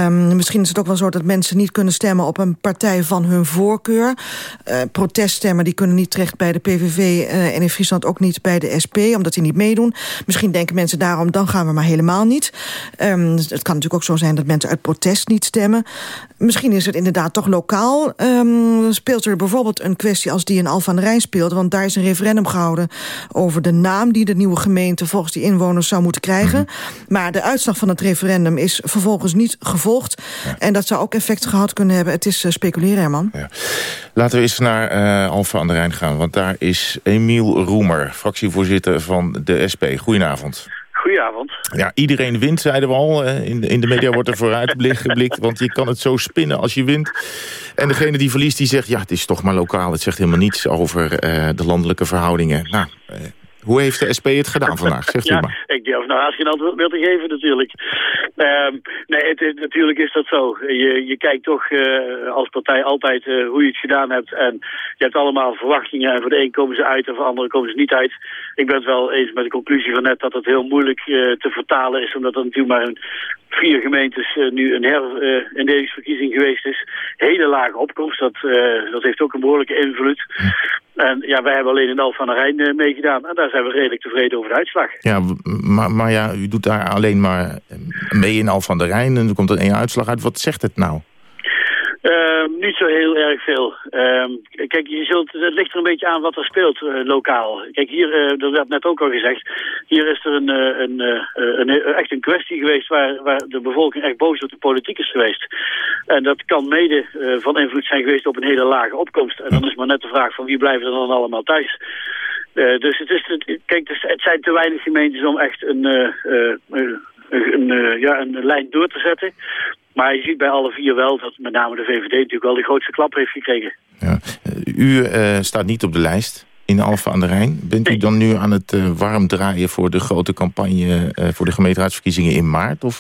Um, misschien is het ook wel zo dat mensen niet kunnen stemmen op een partij van hun voorkeur. Uh, proteststemmen die kunnen niet terecht bij de PVV uh, en in Friesland ook niet bij de SP, omdat die niet meedoen. Misschien denken mensen daarom, dan gaan we maar helemaal niet. Um, het kan natuurlijk ook zo zijn dat mensen uit protest niet stemmen. Misschien is het inderdaad toch lokaal. Um, speelt er bijvoorbeeld een kwestie als die in Alphen aan de Rijn speelt, want daar is een referendum gehouden over de naam die de nieuwe gemeente volgens die inwoners zou moeten krijgen. -hmm. Maar de uitslag van het referendum is vervolgens niet gevolgd. Ja. En dat zou ook effect gehad kunnen hebben. Het is uh, speculeren, Herman. Ja. Laten we eens naar uh, Alphen aan de Rijn gaan. Want daar is Emiel Roemer, fractievoorzitter van de SP. Goedenavond. Goedenavond. Ja, iedereen wint, zeiden we al. In de, in de media wordt er vooruit geblikt, want je kan het zo spinnen als je wint. En degene die verliest, die zegt, ja, het is toch maar lokaal. Het zegt helemaal niets over uh, de landelijke verhoudingen. Nou, uh, hoe heeft de SP het gedaan vandaag? Zegt ja, u maar. Ik durf nou haast geen antwoord meer te geven natuurlijk. Um, nee, het, het, natuurlijk is dat zo. Je, je kijkt toch uh, als partij altijd uh, hoe je het gedaan hebt. En je hebt allemaal verwachtingen. En voor de een komen ze uit en voor de andere komen ze niet uit. Ik ben het wel eens met de conclusie van net dat het heel moeilijk uh, te vertalen is. Omdat er natuurlijk maar een vier gemeentes uh, nu een herindelingsverkiezing uh, geweest is. Hele lage opkomst, dat, uh, dat heeft ook een behoorlijke invloed. En ja, wij hebben alleen in Alphen aan de Rijn meegedaan. En daar zijn we redelijk tevreden over de uitslag. Ja, maar, maar ja, u doet daar alleen maar mee in Alphen aan de Rijn. En er komt er één uitslag uit. Wat zegt het nou? Uh, niet zo heel erg veel. Uh, kijk, je zult, het ligt er een beetje aan wat er speelt uh, lokaal. Kijk, hier, dat werd net ook al gezegd, hier is er een, een, een, een, echt een kwestie geweest waar, waar de bevolking echt boos op de politiek is geweest. En dat kan mede van invloed zijn geweest op een hele lage opkomst. En dan is maar net de vraag van wie blijven er dan allemaal thuis. Dus het, is, kijk, het, zijn te weinig gemeentes om echt een, een, een, ja, een lijn door te zetten. Maar je ziet bij alle vier wel dat met name de VVD natuurlijk wel de grootste klap heeft gekregen. Ja. U staat niet op de lijst in Alphen aan de Rijn. Bent u dan nu aan het warm draaien voor de grote campagne voor de gemeenteraadsverkiezingen in maart? Of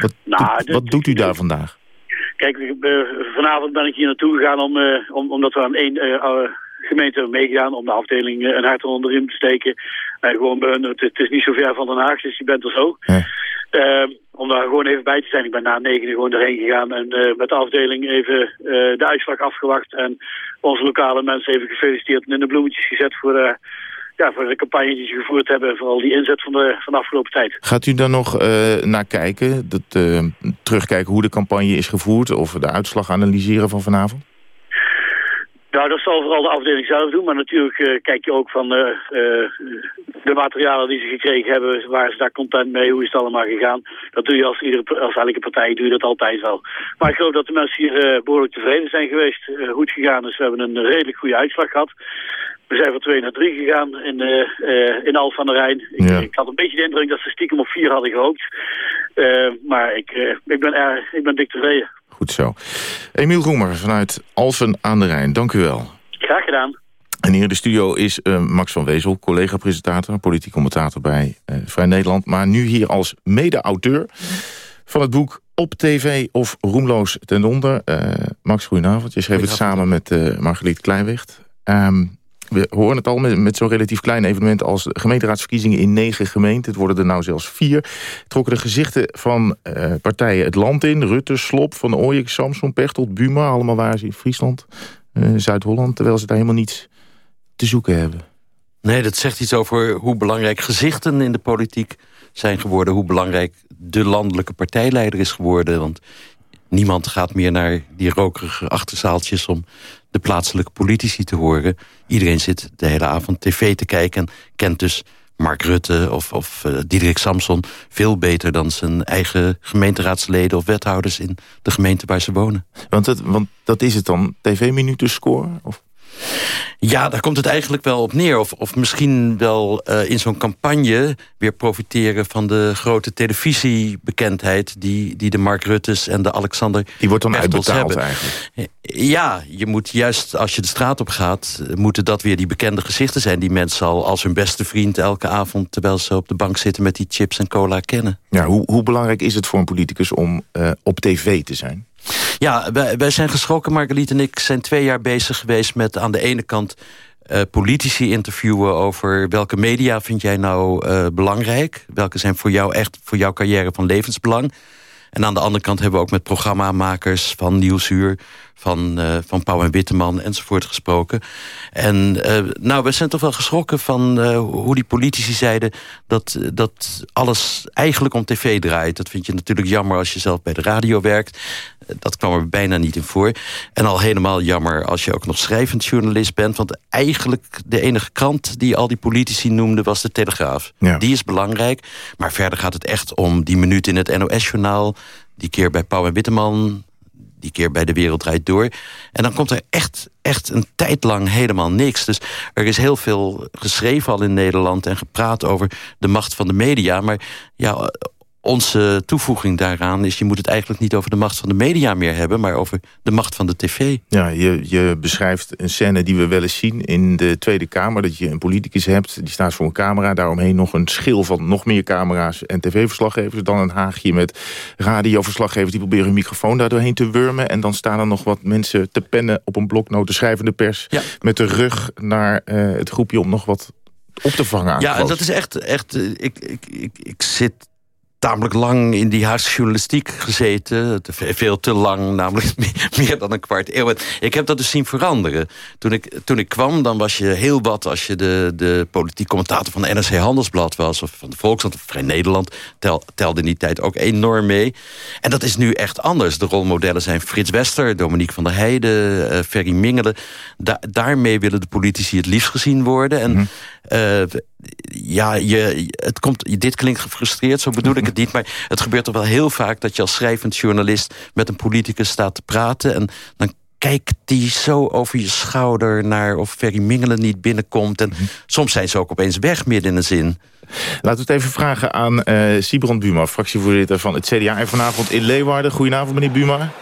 wat, nou, doet, wat doet u daar vandaag? Kijk, vanavond ben ik hier naartoe gegaan om, om, omdat we aan één gemeente hebben meegedaan om de afdeling een hart onder de riem te steken. Gewoon, het, het is niet zo ver van Den Haag, dus je bent er zo. Ja. Uh, om daar gewoon even bij te zijn. Ik ben na negen gewoon erheen gegaan en uh, met de afdeling even uh, de uitslag afgewacht. En onze lokale mensen even gefeliciteerd en in de bloemetjes gezet voor, uh, ja, voor de campagne die ze gevoerd hebben. En vooral die inzet van de, van de afgelopen tijd. Gaat u daar nog naar kijken? Dat, terugkijken hoe de campagne is gevoerd of de uitslag analyseren van vanavond? Nou, dat zal vooral de afdeling zelf doen. Maar natuurlijk uh, kijk je ook van uh, uh, de materialen die ze gekregen hebben. Waar ze daar content mee? Hoe is het allemaal gegaan? Dat doe je als, iedere, als elke partij doe je dat altijd wel. Maar ik geloof dat de mensen hier behoorlijk tevreden zijn geweest. het gegaan is. We hebben een redelijk goede uitslag gehad. We zijn van twee naar drie gegaan in, uh, in Alphen aan de Rijn. Ik, ik, had een beetje de indruk dat ze stiekem op vier hadden gehoopt. maar ik, ik, ben erg, ik ben dik tevreden. Goed zo. Emiel Roemer vanuit Alphen aan de Rijn, dank u wel. Graag gedaan. En hier in de studio is Max van Wezel, collega-presentator... politiek commentator bij Vrij Nederland... maar nu hier als mede-auteur van het boek Op TV of Roemloos ten onder. Max, goedenavond. Je schreef het samen met uh, Margriet Kleinwicht. Um, we horen het al met, met zo'n relatief klein evenement als gemeenteraadsverkiezingen in negen gemeenten. Het worden er nou zelfs vier. Trokken de gezichten van uh, partijen het land in. Rutte, Slop, Van Ooyek, Samson, Pechtold, Buma. Allemaal waar ze in Friesland, uh, Zuid-Holland. Terwijl ze daar helemaal niets te zoeken hebben. Nee, dat zegt iets over hoe belangrijk gezichten in de politiek zijn geworden. Hoe belangrijk de landelijke partijleider is geworden. Want niemand gaat meer naar die rokerige achterzaaltjes... om de plaatselijke politici te horen. Iedereen zit de hele avond tv te kijken... en kent dus Mark Rutte of, of uh, Diederik Samson... veel beter dan zijn eigen gemeenteraadsleden of wethouders... in de gemeente waar ze wonen. Want, het, want dat is het dan, tv-minuten score? Of? Ja, daar komt het eigenlijk wel op neer. Of, of misschien wel uh, in zo'n campagne weer profiteren... van de grote televisiebekendheid... die, die de Mark Ruttes en de Alexander Die wordt dan uitbetaald hebben. eigenlijk. Ja, je moet juist als je de straat op gaat... moeten dat weer die bekende gezichten zijn... die mensen al als hun beste vriend elke avond... terwijl ze op de bank zitten met die chips en cola kennen. Ja, hoe, hoe belangrijk is het voor een politicus om uh, op tv te zijn? Ja, wij, zijn geschrokken. Margaliet en ik zijn twee jaar bezig geweest met aan de ene kant... Uh, politici interviewen over welke media vind jij nou uh, belangrijk? Welke zijn voor jou echt voor jouw carrière van levensbelang? En aan de andere kant hebben we ook met programmamakers van Nieuwsuur... van, uh, van Pauw en Witteman enzovoort gesproken. En uh, nou, we zijn toch wel geschrokken van uh, hoe die politici zeiden... Dat, dat alles eigenlijk om tv draait. Dat vind je natuurlijk jammer als je zelf bij de radio werkt. Dat kwam er bijna niet in voor. En al helemaal jammer als je ook nog schrijvend journalist bent. Want eigenlijk de enige krant die al die politici noemde was de Telegraaf. Ja. Die is belangrijk. Maar verder gaat het echt om die minuut in het NOS-journaal... die keer bij Pauw en Witteman, die keer bij De Wereld Draait Door. En dan komt er echt, echt een tijd lang helemaal niks. Dus er is heel veel geschreven al in Nederland... en gepraat over de macht van de media. Maar ja, onze toevoeging daaraan is... je moet het eigenlijk niet over de macht van de media meer hebben... maar over de macht van de tv. Ja, je, je beschrijft een scène die we wel eens zien in de Tweede Kamer... dat je een politicus hebt, die staat voor een camera... daaromheen nog een schil van nog meer camera's en tv-verslaggevers... dan een haagje met radioverslaggevers... die proberen hun microfoon daar doorheen te wurmen... en dan staan er nog wat mensen te pennen op een bloknoot... de schrijvende pers Ja. met de rug naar uh, het groepje om nog wat op te vangen. Ja, dat is echt... echt eh, ik, ik, ik, ik zit tamelijk lang in die huisjournalistiek gezeten. Te ve- Veel te lang, namelijk meer- dan een kwart eeuw. Ik heb dat dus zien veranderen. Toen ik, toen ik kwam, dan was je heel wat... als je de, de politiek commentator van NRC Handelsblad was... of van de Volkskrant of Vrij Nederland... Tel, telde in die tijd ook enorm mee. En dat is nu echt anders. De rolmodellen zijn Frits Wester, Dominique van der Heijden... eh, Ferry Mingelen. Da- daarmee willen de politici het liefst gezien worden. En eh, ja, je, het komt, dit klinkt gefrustreerd, zo bedoel ik het niet. Maar het gebeurt toch wel heel vaak dat je als schrijvend journalist... met een politicus staat te praten en dan kijkt die zo over je schouder naar of Ferry Mingelen niet binnenkomt. En soms zijn ze ook opeens weg midden in een zin. Laten we het even vragen aan eh Sibrand Buma, fractievoorzitter van het CDA... en vanavond in Leeuwarden. Goedenavond, meneer Buma.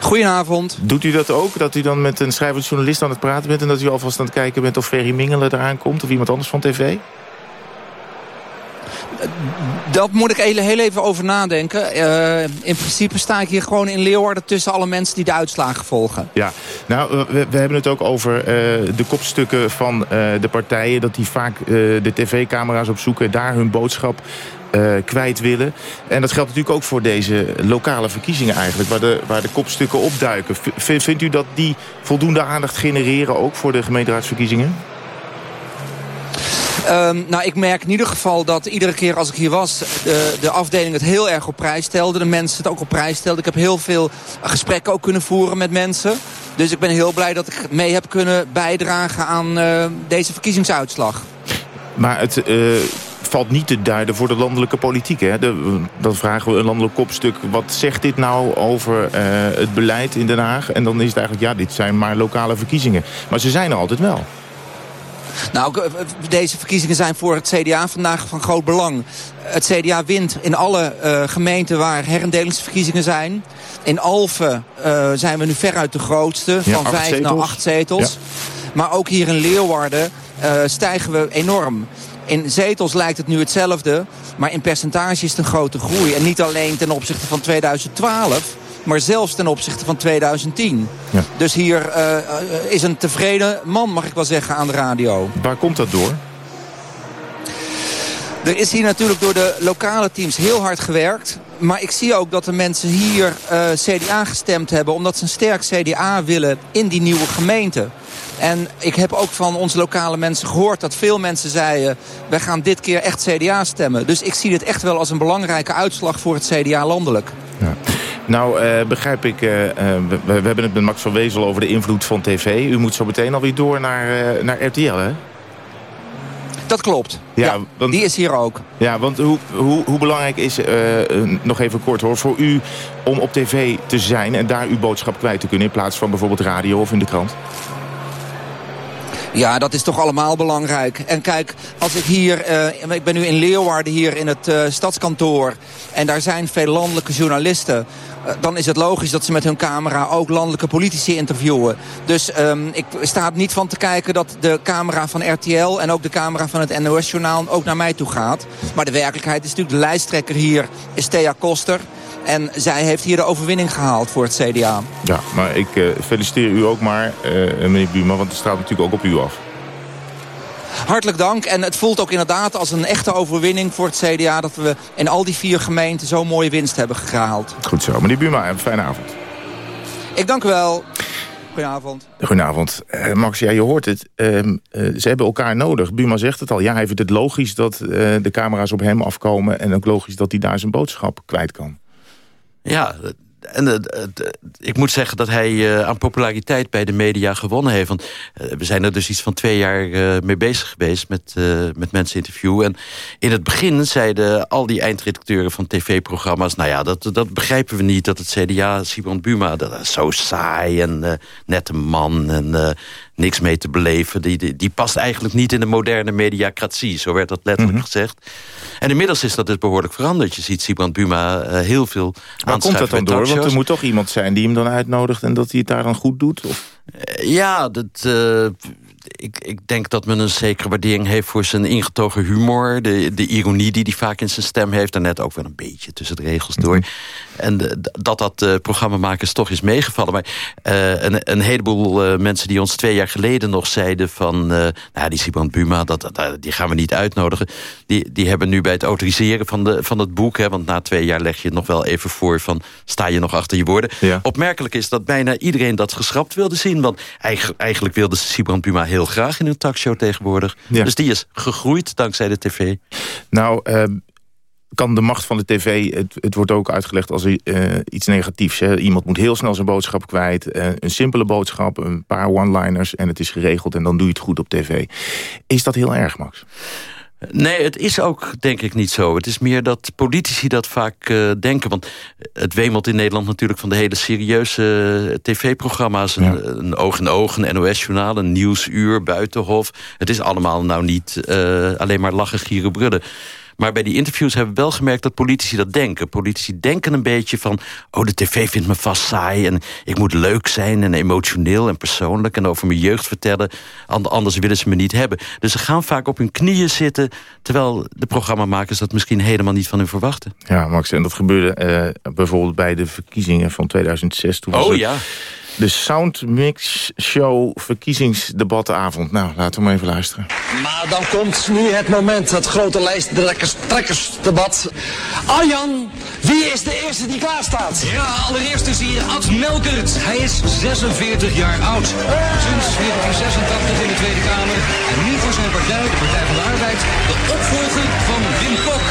Goedenavond. Doet u dat ook? Dat u dan met een schrijvend journalist aan het praten bent... en dat u alvast aan het kijken bent of Ferry Mingelen eraan komt... of iemand anders van tv? Dat moet ik heel heel even over nadenken. Eh, in principe sta ik hier gewoon in Leeuwarden tussen alle mensen die de uitslagen volgen. Ja, nou, we, we hebben het ook over eh, de kopstukken van eh, de partijen... dat die vaak eh, de tv-camera's opzoeken, daar hun boodschap eh, kwijt willen. En dat geldt natuurlijk ook voor deze lokale verkiezingen eigenlijk... waar de, waar de kopstukken opduiken. V- vindt u dat die voldoende aandacht genereren ook voor de gemeenteraadsverkiezingen? Ehm, nou, ik merk in ieder geval dat iedere keer als ik hier was... De, de afdeling het heel erg op prijs stelde. De mensen het ook op prijs stelden. Ik heb heel veel gesprekken ook kunnen voeren met mensen. Dus ik ben heel blij dat ik mee heb kunnen bijdragen aan eh, deze verkiezingsuitslag. Maar het eh, valt niet te duiden voor de landelijke politiek. Hè? De, dan vragen we een landelijk kopstuk. Wat zegt dit nou over eh, het beleid in Den Haag? En dan is het eigenlijk, ja, dit zijn maar lokale verkiezingen. Maar ze zijn er altijd wel. Nou, deze verkiezingen zijn voor het CDA vandaag van groot belang. Het CDA wint in alle uh, gemeenten waar herendelingsverkiezingen zijn. In Alphen uh, zijn we nu veruit de grootste, van vijf zetels. naar acht zetels. Ja. Maar ook hier in Leeuwarden uh, stijgen we enorm. In zetels lijkt het nu hetzelfde, maar in percentage is het een grote groei. En niet alleen ten opzichte van 2012, maar zelfs ten opzichte van 2010. Ja. Dus hier uh, is een tevreden man, mag ik wel zeggen, aan de radio. Waar komt dat door? Er is hier natuurlijk door de lokale teams heel hard gewerkt. Maar ik zie ook dat de mensen hier uh, CDA gestemd hebben... omdat ze een sterk CDA willen in die nieuwe gemeente. En ik heb ook van onze lokale mensen gehoord dat veel mensen zeiden... wij gaan dit keer echt CDA stemmen. Dus ik zie dit echt wel als een belangrijke uitslag voor het CDA landelijk. Ja. Nou, uh, begrijp ik, uh, we, we, hebben het met Max van Wezel over de invloed van tv. U moet zo meteen alweer door naar, naar RTL, hè? Dat klopt. Ja, ja want, die is hier ook. Ja, want hoe, hoe, hoe belangrijk is, nog even kort hoor, voor u om op tv te zijn... en daar uw boodschap kwijt te kunnen in plaats van bijvoorbeeld radio of in de krant? Ja, dat is toch allemaal belangrijk. En kijk, als ik hier... Uh, ik ben nu in Leeuwarden hier in het uh, stadskantoor. En daar zijn veel landelijke journalisten. Uh, dan is het logisch dat ze met hun camera ook landelijke politici interviewen. Dus um, ik sta niet van te kijken dat de camera van RTL... en ook de camera van het NOS-journaal ook naar mij toe gaat. Maar de werkelijkheid is natuurlijk... de lijsttrekker hier is Thea Koster... En zij heeft hier de overwinning gehaald voor het CDA. Ja, maar ik uh, feliciteer u ook maar, uh, meneer Buma, want het staat natuurlijk ook op u af. Hartelijk dank. En het voelt ook inderdaad als een echte overwinning voor het CDA... dat we in al die vier gemeenten zo'n mooie winst hebben gehaald. Goed zo. Meneer Buma, een fijne avond. Ik dank u wel. Goedenavond. Goedenavond. Uh, Max, ja, je hoort het. Uh, uh, ze hebben elkaar nodig. Buma zegt het al. Ja, hij vindt het logisch dat de camera's op hem afkomen... en ook logisch dat hij daar zijn boodschap kwijt kan. Ja, en uh, ik moet zeggen dat hij uh, aan populariteit bij de media gewonnen heeft. Want uh, we zijn er dus iets van twee jaar mee bezig geweest met, met mensen interviewen. En in het begin zeiden al die eindredacteuren van tv-programma's... nou ja, dat, dat begrijpen we niet, dat het CDA, Simon Buma... dat is zo saai en net een man en niks mee te beleven. Die, die, die, past eigenlijk niet in de moderne mediacratie. Zo werd dat letterlijk mm -hmm. gezegd. En inmiddels is dat dus behoorlijk veranderd. Je ziet Simon Buma uh, heel veel Waar komt dat dan door? Want er moet toch iemand zijn die hem dan uitnodigt... en dat hij het daar dan goed doet? Of? Uh, ja, dat... Uh, ik, ik denk dat men een zekere waardering heeft voor zijn ingetogen humor. De, de ironie die hij vaak in zijn stem heeft. En net ook wel een beetje tussen de regels door. Mm -hmm. En de, dat dat uh, programmamakers toch is meegevallen. Maar uh, een, een heleboel uh, mensen die ons twee jaar geleden nog zeiden van... nou, die Simon Buma, dat, dat, die gaan we niet uitnodigen. Die, die hebben nu bij het autoriseren van, de, van het boek... Hè, want na twee jaar leg je het nog wel even voor van... sta je nog achter je woorden. Ja. Opmerkelijk is dat bijna iedereen dat geschrapt wilde zien. Want eigenlijk wilde Simon Buma heel graag in een talkshow tegenwoordig. Ja. Dus die is gegroeid dankzij de tv. Nou, uh, kan de macht van de tv... Het, het wordt ook uitgelegd als uh, iets negatiefs. Hè? Iemand moet heel snel zijn boodschap kwijt. Uh, een simpele boodschap, een paar one-liners... en het is geregeld en dan doe je het goed op tv. Is dat heel erg, Max? Nee, het is ook denk ik niet zo. Het is meer dat politici dat vaak uh, denken. Want het wemelt in Nederland natuurlijk van de hele serieuze tv-programma's. Ja. Een, een, oog in oog, een NOS-journaal, een nieuwsuur, buitenhof. Het is allemaal nou niet uh, alleen maar lachen, gieren, brullen. Maar bij die interviews hebben we wel gemerkt dat politici dat denken. Politici denken een beetje van... oh, de tv vindt me vast saai en ik moet leuk zijn... en emotioneel en persoonlijk en over mijn jeugd vertellen. Anders willen ze me niet hebben. Dus ze gaan vaak op hun knieën zitten... terwijl de programmamakers dat misschien helemaal niet van hun verwachten. Ja, Max, en dat gebeurde uh, bijvoorbeeld bij de verkiezingen van 2006. Toen oh ja. De Soundmix Show verkiezingsdebatavond. Nou, laten we maar even luisteren. Maar dan komt nu het moment, het grote lijsttrekkersdebat. Arjan, wie is de eerste die klaar staat? Ja, allereerst is hier Ad Melkert. Hij is 46 jaar oud. Sinds 1986 in de Tweede Kamer. En nu voor zijn partij, de Partij van de Arbeid, de opvolger van Wim Kok.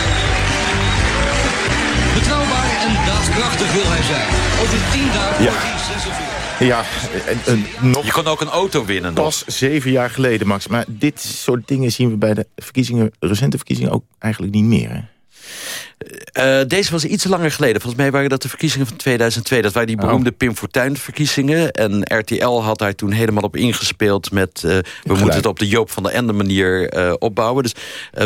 Betrouwbaar en daadkrachtig wil hij zijn. Over 10 dagen ja. Wordt hij 46. Ja, een, nog je kon ook een auto winnen Pas nog. zeven jaar geleden, Max. Maar dit soort dingen zien we bij de verkiezingen, recente verkiezingen ook eigenlijk niet meer. Hè? Uh, deze was iets langer geleden. Volgens mij waren dat de verkiezingen van 2002. Dat waren die beroemde oh. Pim Fortuyn verkiezingen. En RTL had daar toen helemaal op ingespeeld met... Uh, we moeten het op de Joop van der Ende manier uh, opbouwen. Dus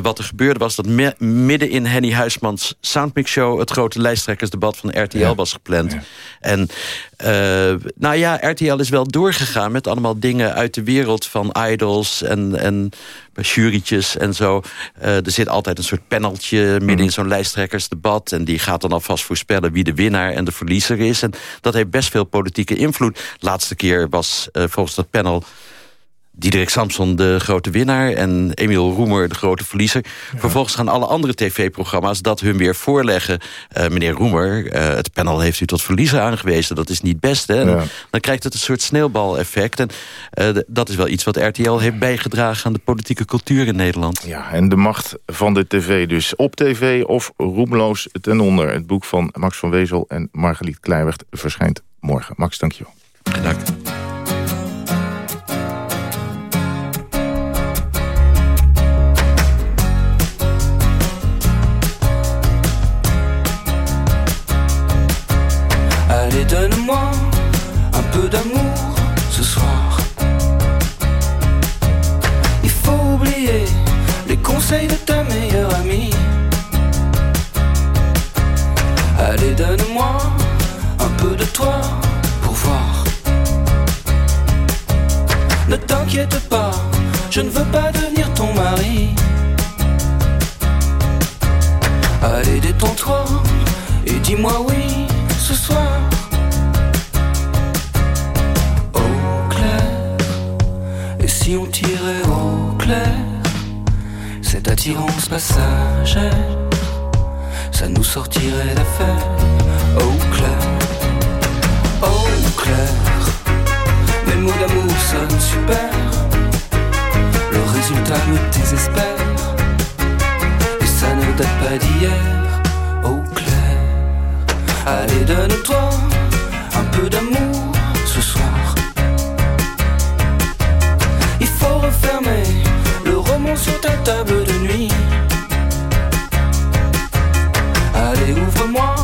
wat er gebeurde was dat midden in Henny Huismans Soundmix Show... het grote lijsttrekkersdebat van RTL ja. was gepland. Ja. En nou ja, RTL is wel doorgegaan met allemaal dingen uit de wereld van idols... en, en jurytjes en zo. er zit altijd een soort paneltje midden in mhm. zo'n lijsttrekkersdebat... en die gaat dan alvast voorspellen wie de winnaar en de verliezer is. En dat heeft best veel politieke invloed. Laatste keer was uh, volgens dat panel Diederik Samson de grote winnaar en Emiel Roemer de grote verliezer. Vervolgens gaan alle andere tv-programma's dat hun weer voorleggen. Uh, meneer Roemer, uh, het panel heeft u tot verliezer aangewezen. Dat is niet best, hè? Ja. Dan krijgt het een soort sneeuwbaleffect. En uh, dat is wel iets wat RTL heeft bijgedragen... aan de politieke cultuur in Nederland. Ja, en de macht van de tv dus. Op tv of roemloos ten onder. Het boek van Max van Wezel en Margeliet Kleiweg verschijnt morgen. Max, dankjewel. Bedankt. Peu d'amour ce soir. Il faut oublier les conseils de ta meilleure amie. Allez, donne-moi un peu de toi pour voir. Ne t'inquiète pas, je ne veux pas devenir ton mari. Allez, détends-toi et dis-moi oui tirait au clair cette attirance passagère, ça nous sortirait d'affaire au clair, au clair. Mes mots d'amour sonnent super, le résultat me désespère, et ça ne date pas d'hier, au clair. Allez, donne-toi un peu d'amour table de nuit. Allez, ouvre-moi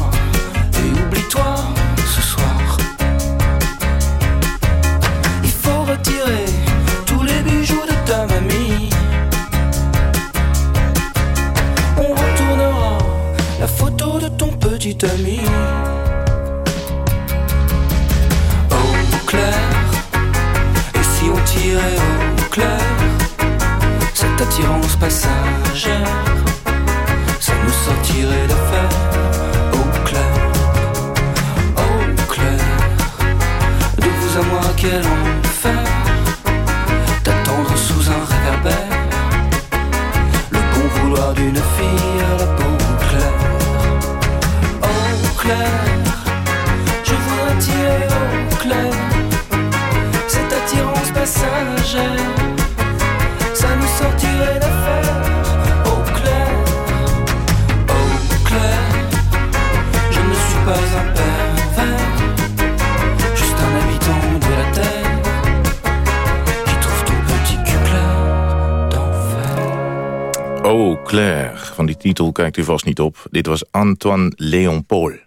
titel kijkt u vast niet op. Dit was Antoine Léon Paul. I'm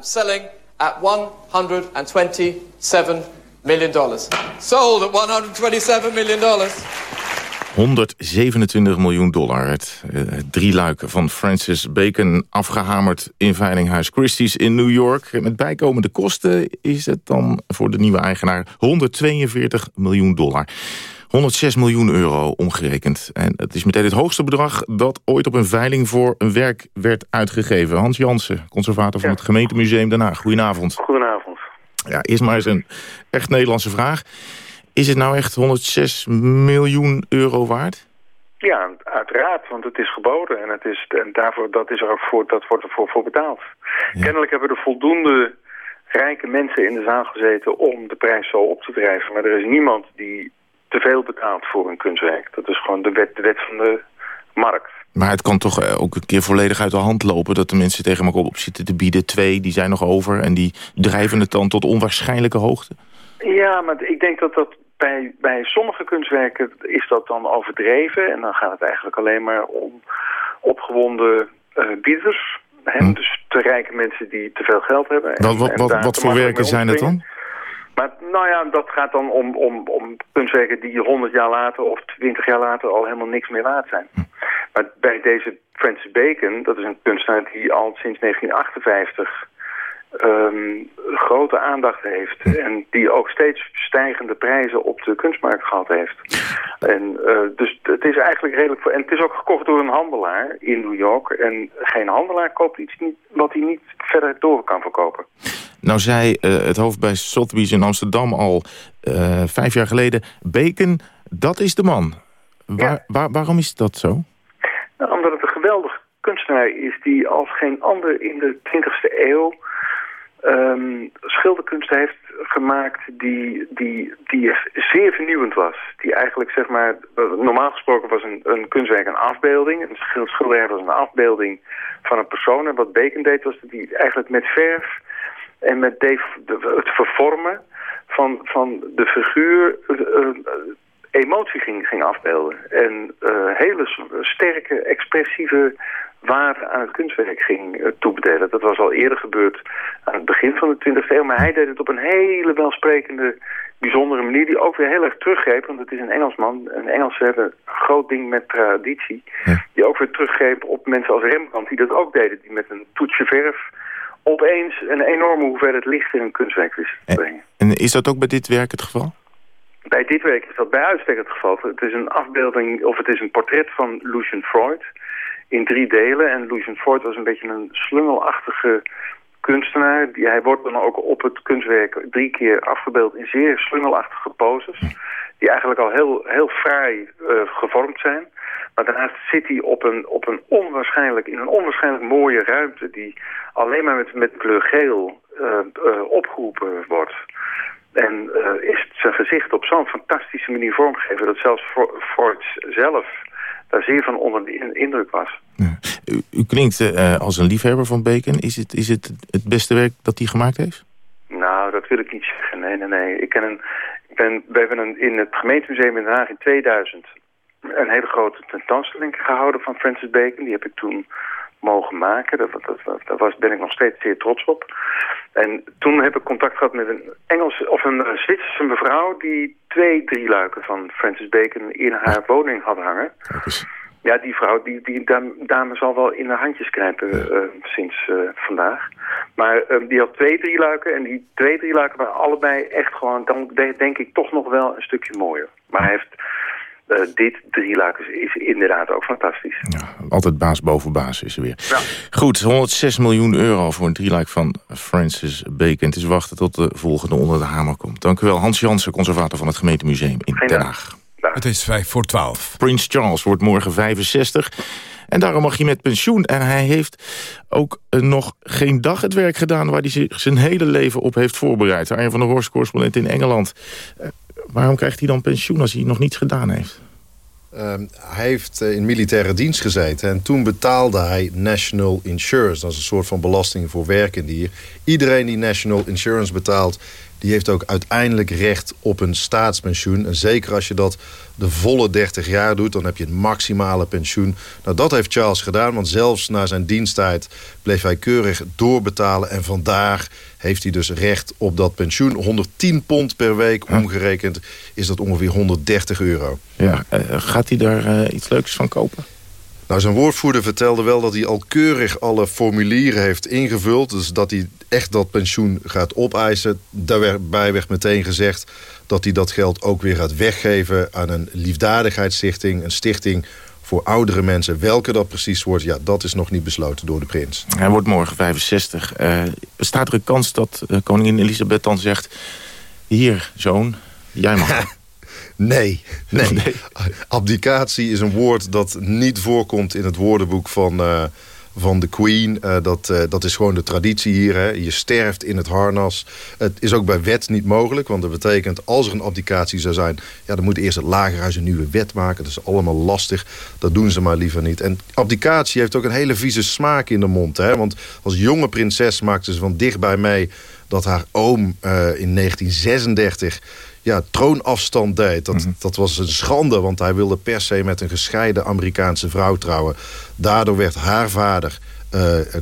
selling at 127 million dollars. Sold at 127 million dollars. 127 miljoen dollar. Het uh, drie luiken van Francis Bacon afgehamerd in Veilinghuis Christie's in New York. Met bijkomende kosten is het dan voor de nieuwe eigenaar 142 miljoen dollar. 106 miljoen euro omgerekend. En het is meteen het hoogste bedrag dat ooit op een veiling voor een werk werd uitgegeven. Hans Jansen, conservator van het gemeentemuseum Den Haag. Goedenavond. Goedenavond. Ja, eerst maar eens een echt Nederlandse vraag. Is het nou echt 106 miljoen euro waard? Ja, uiteraard, want het is geboden en, het is, en daarvoor, dat, is er ook voor, dat wordt ervoor voor betaald. Kennelijk hebben er voldoende rijke mensen in de zaal gezeten om de prijs zo op te drijven. Maar er is niemand die te veel betaalt voor een kunstwerk. Dat is gewoon de wet, de wet van de markt. Maar het kan toch eh, ook een keer volledig uit de hand lopen... dat de mensen tegen elkaar op zitten te bieden. Twee, die zijn nog over en die drijven het dan tot onwaarschijnlijke hoogte. Ja, maar ik denk dat dat bij, bij sommige kunstwerken is dat dan overdreven. En dan gaat het eigenlijk alleen maar om opgewonden uh, bieders. Hè? Dus te rijke mensen die te veel geld hebben. en- Wat, wat, wat, voor werken zijn het dan? Maar nou ja, dat gaat dan om, om, om kunstwerken die 100 jaar later of 20 jaar later al helemaal niks meer waard zijn. Maar bij deze Francis Bacon, dat is een kunstenaar die al sinds 1958 ehm, grote aandacht heeft. En die ook steeds stijgende prijzen op de kunstmarkt gehad heeft. En eh, dus het is eigenlijk redelijk... En het is ook gekocht door een handelaar in New York. En geen handelaar koopt iets niet, wat hij niet verder door kan verkopen. Nou zei eh, het hoofd bij Sotheby's in Amsterdam al eh, vijf jaar geleden... Bacon, dat is de man. Waar, waar, waarom is dat zo? Nou, omdat het een geweldig kunstenaar is die als geen ander in de 20e eeuw ehm, schilderkunst heeft gemaakt die, die, die zeer vernieuwend was. Die eigenlijk, zeg maar, normaal gesproken was een, een kunstwerk een afbeelding. Een schil- schilderij was een afbeelding van een persoon. En wat Bacon deed was dat hij eigenlijk met verf en met het vervormen van, van de figuur eh, eh, emotie ging, ging afbeelden. En eh, hele sterke, expressieve waarde aan het kunstwerk ging toebedelen. Dat was al eerder gebeurd aan het begin van de 20e eeuw. Maar hij deed het op een hele welsprekende, bijzondere manier... die ook weer heel erg teruggreep. Want het is een Engelsman. Een Engelsen hebben een groot ding met traditie. Die ook weer teruggreep op mensen als Rembrandt... die dat ook deden. Die met een toetsje verf opeens een enorme hoeveelheid licht in een kunstwerk wisten te brengen. En is dat ook bij dit werk het geval? Bij dit werk is dat bij uitstek het geval. Het is een afbeelding, of het is een portret van Lucian Freud in drie delen. En Lucian Freud was een beetje een slungelachtige kunstenaar. Die, hij wordt dan ook op het kunstwerk drie keer afgebeeld in zeer slungelachtige poses. Die eigenlijk al heel, heel fraai eh, gevormd zijn. Maar daarnaast zit hij op een, op een onwaarschijnlijk, in een onwaarschijnlijk mooie ruimte... die alleen maar met, met kleur geel eh, opgeroepen wordt. En is zijn gezicht op zo'n fantastische manier vormgegeven... dat zelfs Freud zelf daar zeer van onder de in- indruk was. U, u klinkt eh, als een liefhebber van Bacon. Is het, is het het beste werk dat hij gemaakt heeft? Nou, dat wil ik niet zeggen. Nee, nee, nee. Ik ken een, ik ben, we hebben een, in het gemeentemuseum in Den Haag in 2000 een hele grote tentoonstelling gehouden van Francis Bacon. Die heb ik toen mogen maken. Dat, dat, dat, daar was, ben ik nog steeds zeer trots op. En toen heb ik contact gehad met een Engelse of een Zwitserse mevrouw die twee drieluiken van Francis Bacon in haar woning had hangen. Ja, die vrouw, die, die dam- dame zal wel in haar handjes knijpen eh, sinds eh, vandaag. Maar eh, die had twee drieluiken en die twee drieluiken waren allebei echt gewoon, dan de- denk ik toch nog wel een stukje mooier. Maar hij heeft, eh, dit drieluik is, is inderdaad ook fantastisch. Altijd baas boven baas is er weer. Goed, 106 miljoen euro voor een drieluik van Francis Bacon. Het is wachten tot de volgende onder de hamer komt. Dank u wel, Hans Jansen, conservator van het gemeentemuseum in Den Haag. Het is vijf voor twaalf. Prins Charles wordt morgen 65. En daarom mag hij met pensioen. En hij heeft ook eh, nog geen dag het werk gedaan... waar hij zich zijn hele leven op heeft voorbereid. Arjen van der Horst, correspondent in Engeland. Eh, waarom krijgt hij dan pensioen als hij nog niets gedaan heeft? Ehm, hij heeft eh, in militaire dienst gezeten en toen betaalde hij National Insurance. Dat is een soort van belasting voor werkenden hier. Iedereen die National Insurance betaalt, die heeft ook uiteindelijk recht op een staatspensioen. En zeker als je dat de volle 30 jaar doet, dan heb je het maximale pensioen. Nou, dat heeft Charles gedaan, want zelfs na zijn diensttijd bleef hij keurig doorbetalen. En vandaar heeft hij dus recht op dat pensioen. 110 pond per week, omgerekend is dat ongeveer 130 euro. Ja, eh, gaat hij daar eh, iets leuks van kopen? Nou, zijn woordvoerder vertelde wel dat hij al keurig alle formulieren heeft ingevuld. Dus dat hij echt dat pensioen gaat opeisen. Daarbij werd meteen gezegd dat hij dat geld ook weer gaat weggeven aan een liefdadigheidsstichting. Een stichting voor oudere mensen. Welke dat precies wordt, ja, dat is nog niet besloten door de prins. Hij wordt morgen 65. Eh, bestaat er een kans dat eh, koningin Elisabeth dan zegt... hier, zoon, jij mag. Nee, nee. Abdicatie is een woord dat niet voorkomt in het woordenboek van, eh, van de Queen. Eh, dat, eh, dat is gewoon de traditie hier. Hè. Je sterft in het harnas. Het is ook bij wet niet mogelijk. Want dat betekent, als er een abdicatie zou zijn... Ja, dan moet eerst het lagerhuis een nieuwe wet maken. Dat is allemaal lastig. Dat doen ze maar liever niet. En abdicatie heeft ook een hele vieze smaak in de mond. Hè. Want als jonge prinses maakte ze van dichtbij mee... dat haar oom in 1936 ja, troonafstand deed. Dat, dat was een schande, want hij wilde per se met een gescheiden Amerikaanse vrouw trouwen. Daardoor werd haar vader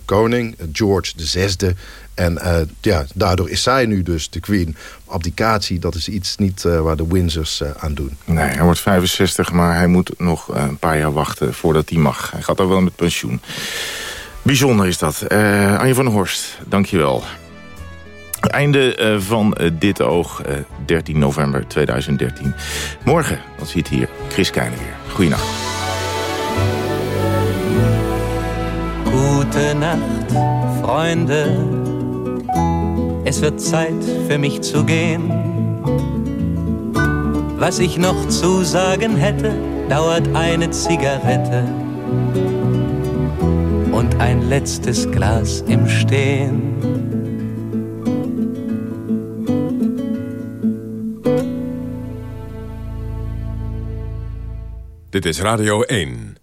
koning, George VI. En ja, daardoor is zij nu dus de queen. Abdicatie, dat is iets niet waar de Windsors aan doen. Nee, hij wordt 65, maar hij moet nog een paar jaar wachten voordat hij mag. Hij gaat al wel met pensioen. Bijzonder is dat. Anje van der Horst, dankjewel. Einde uh, van uh, dit oog, 13 november 2013. Morgen, dan ziet hier Chris Keijnen weer. Goeienacht. Gute Nacht, Freunde. Es wird Zeit für mich zu gehen. Was ich noch zu sagen hätte, dauert eine Zigarette und ein letztes Glas im Stehen. Dit is Radio 1.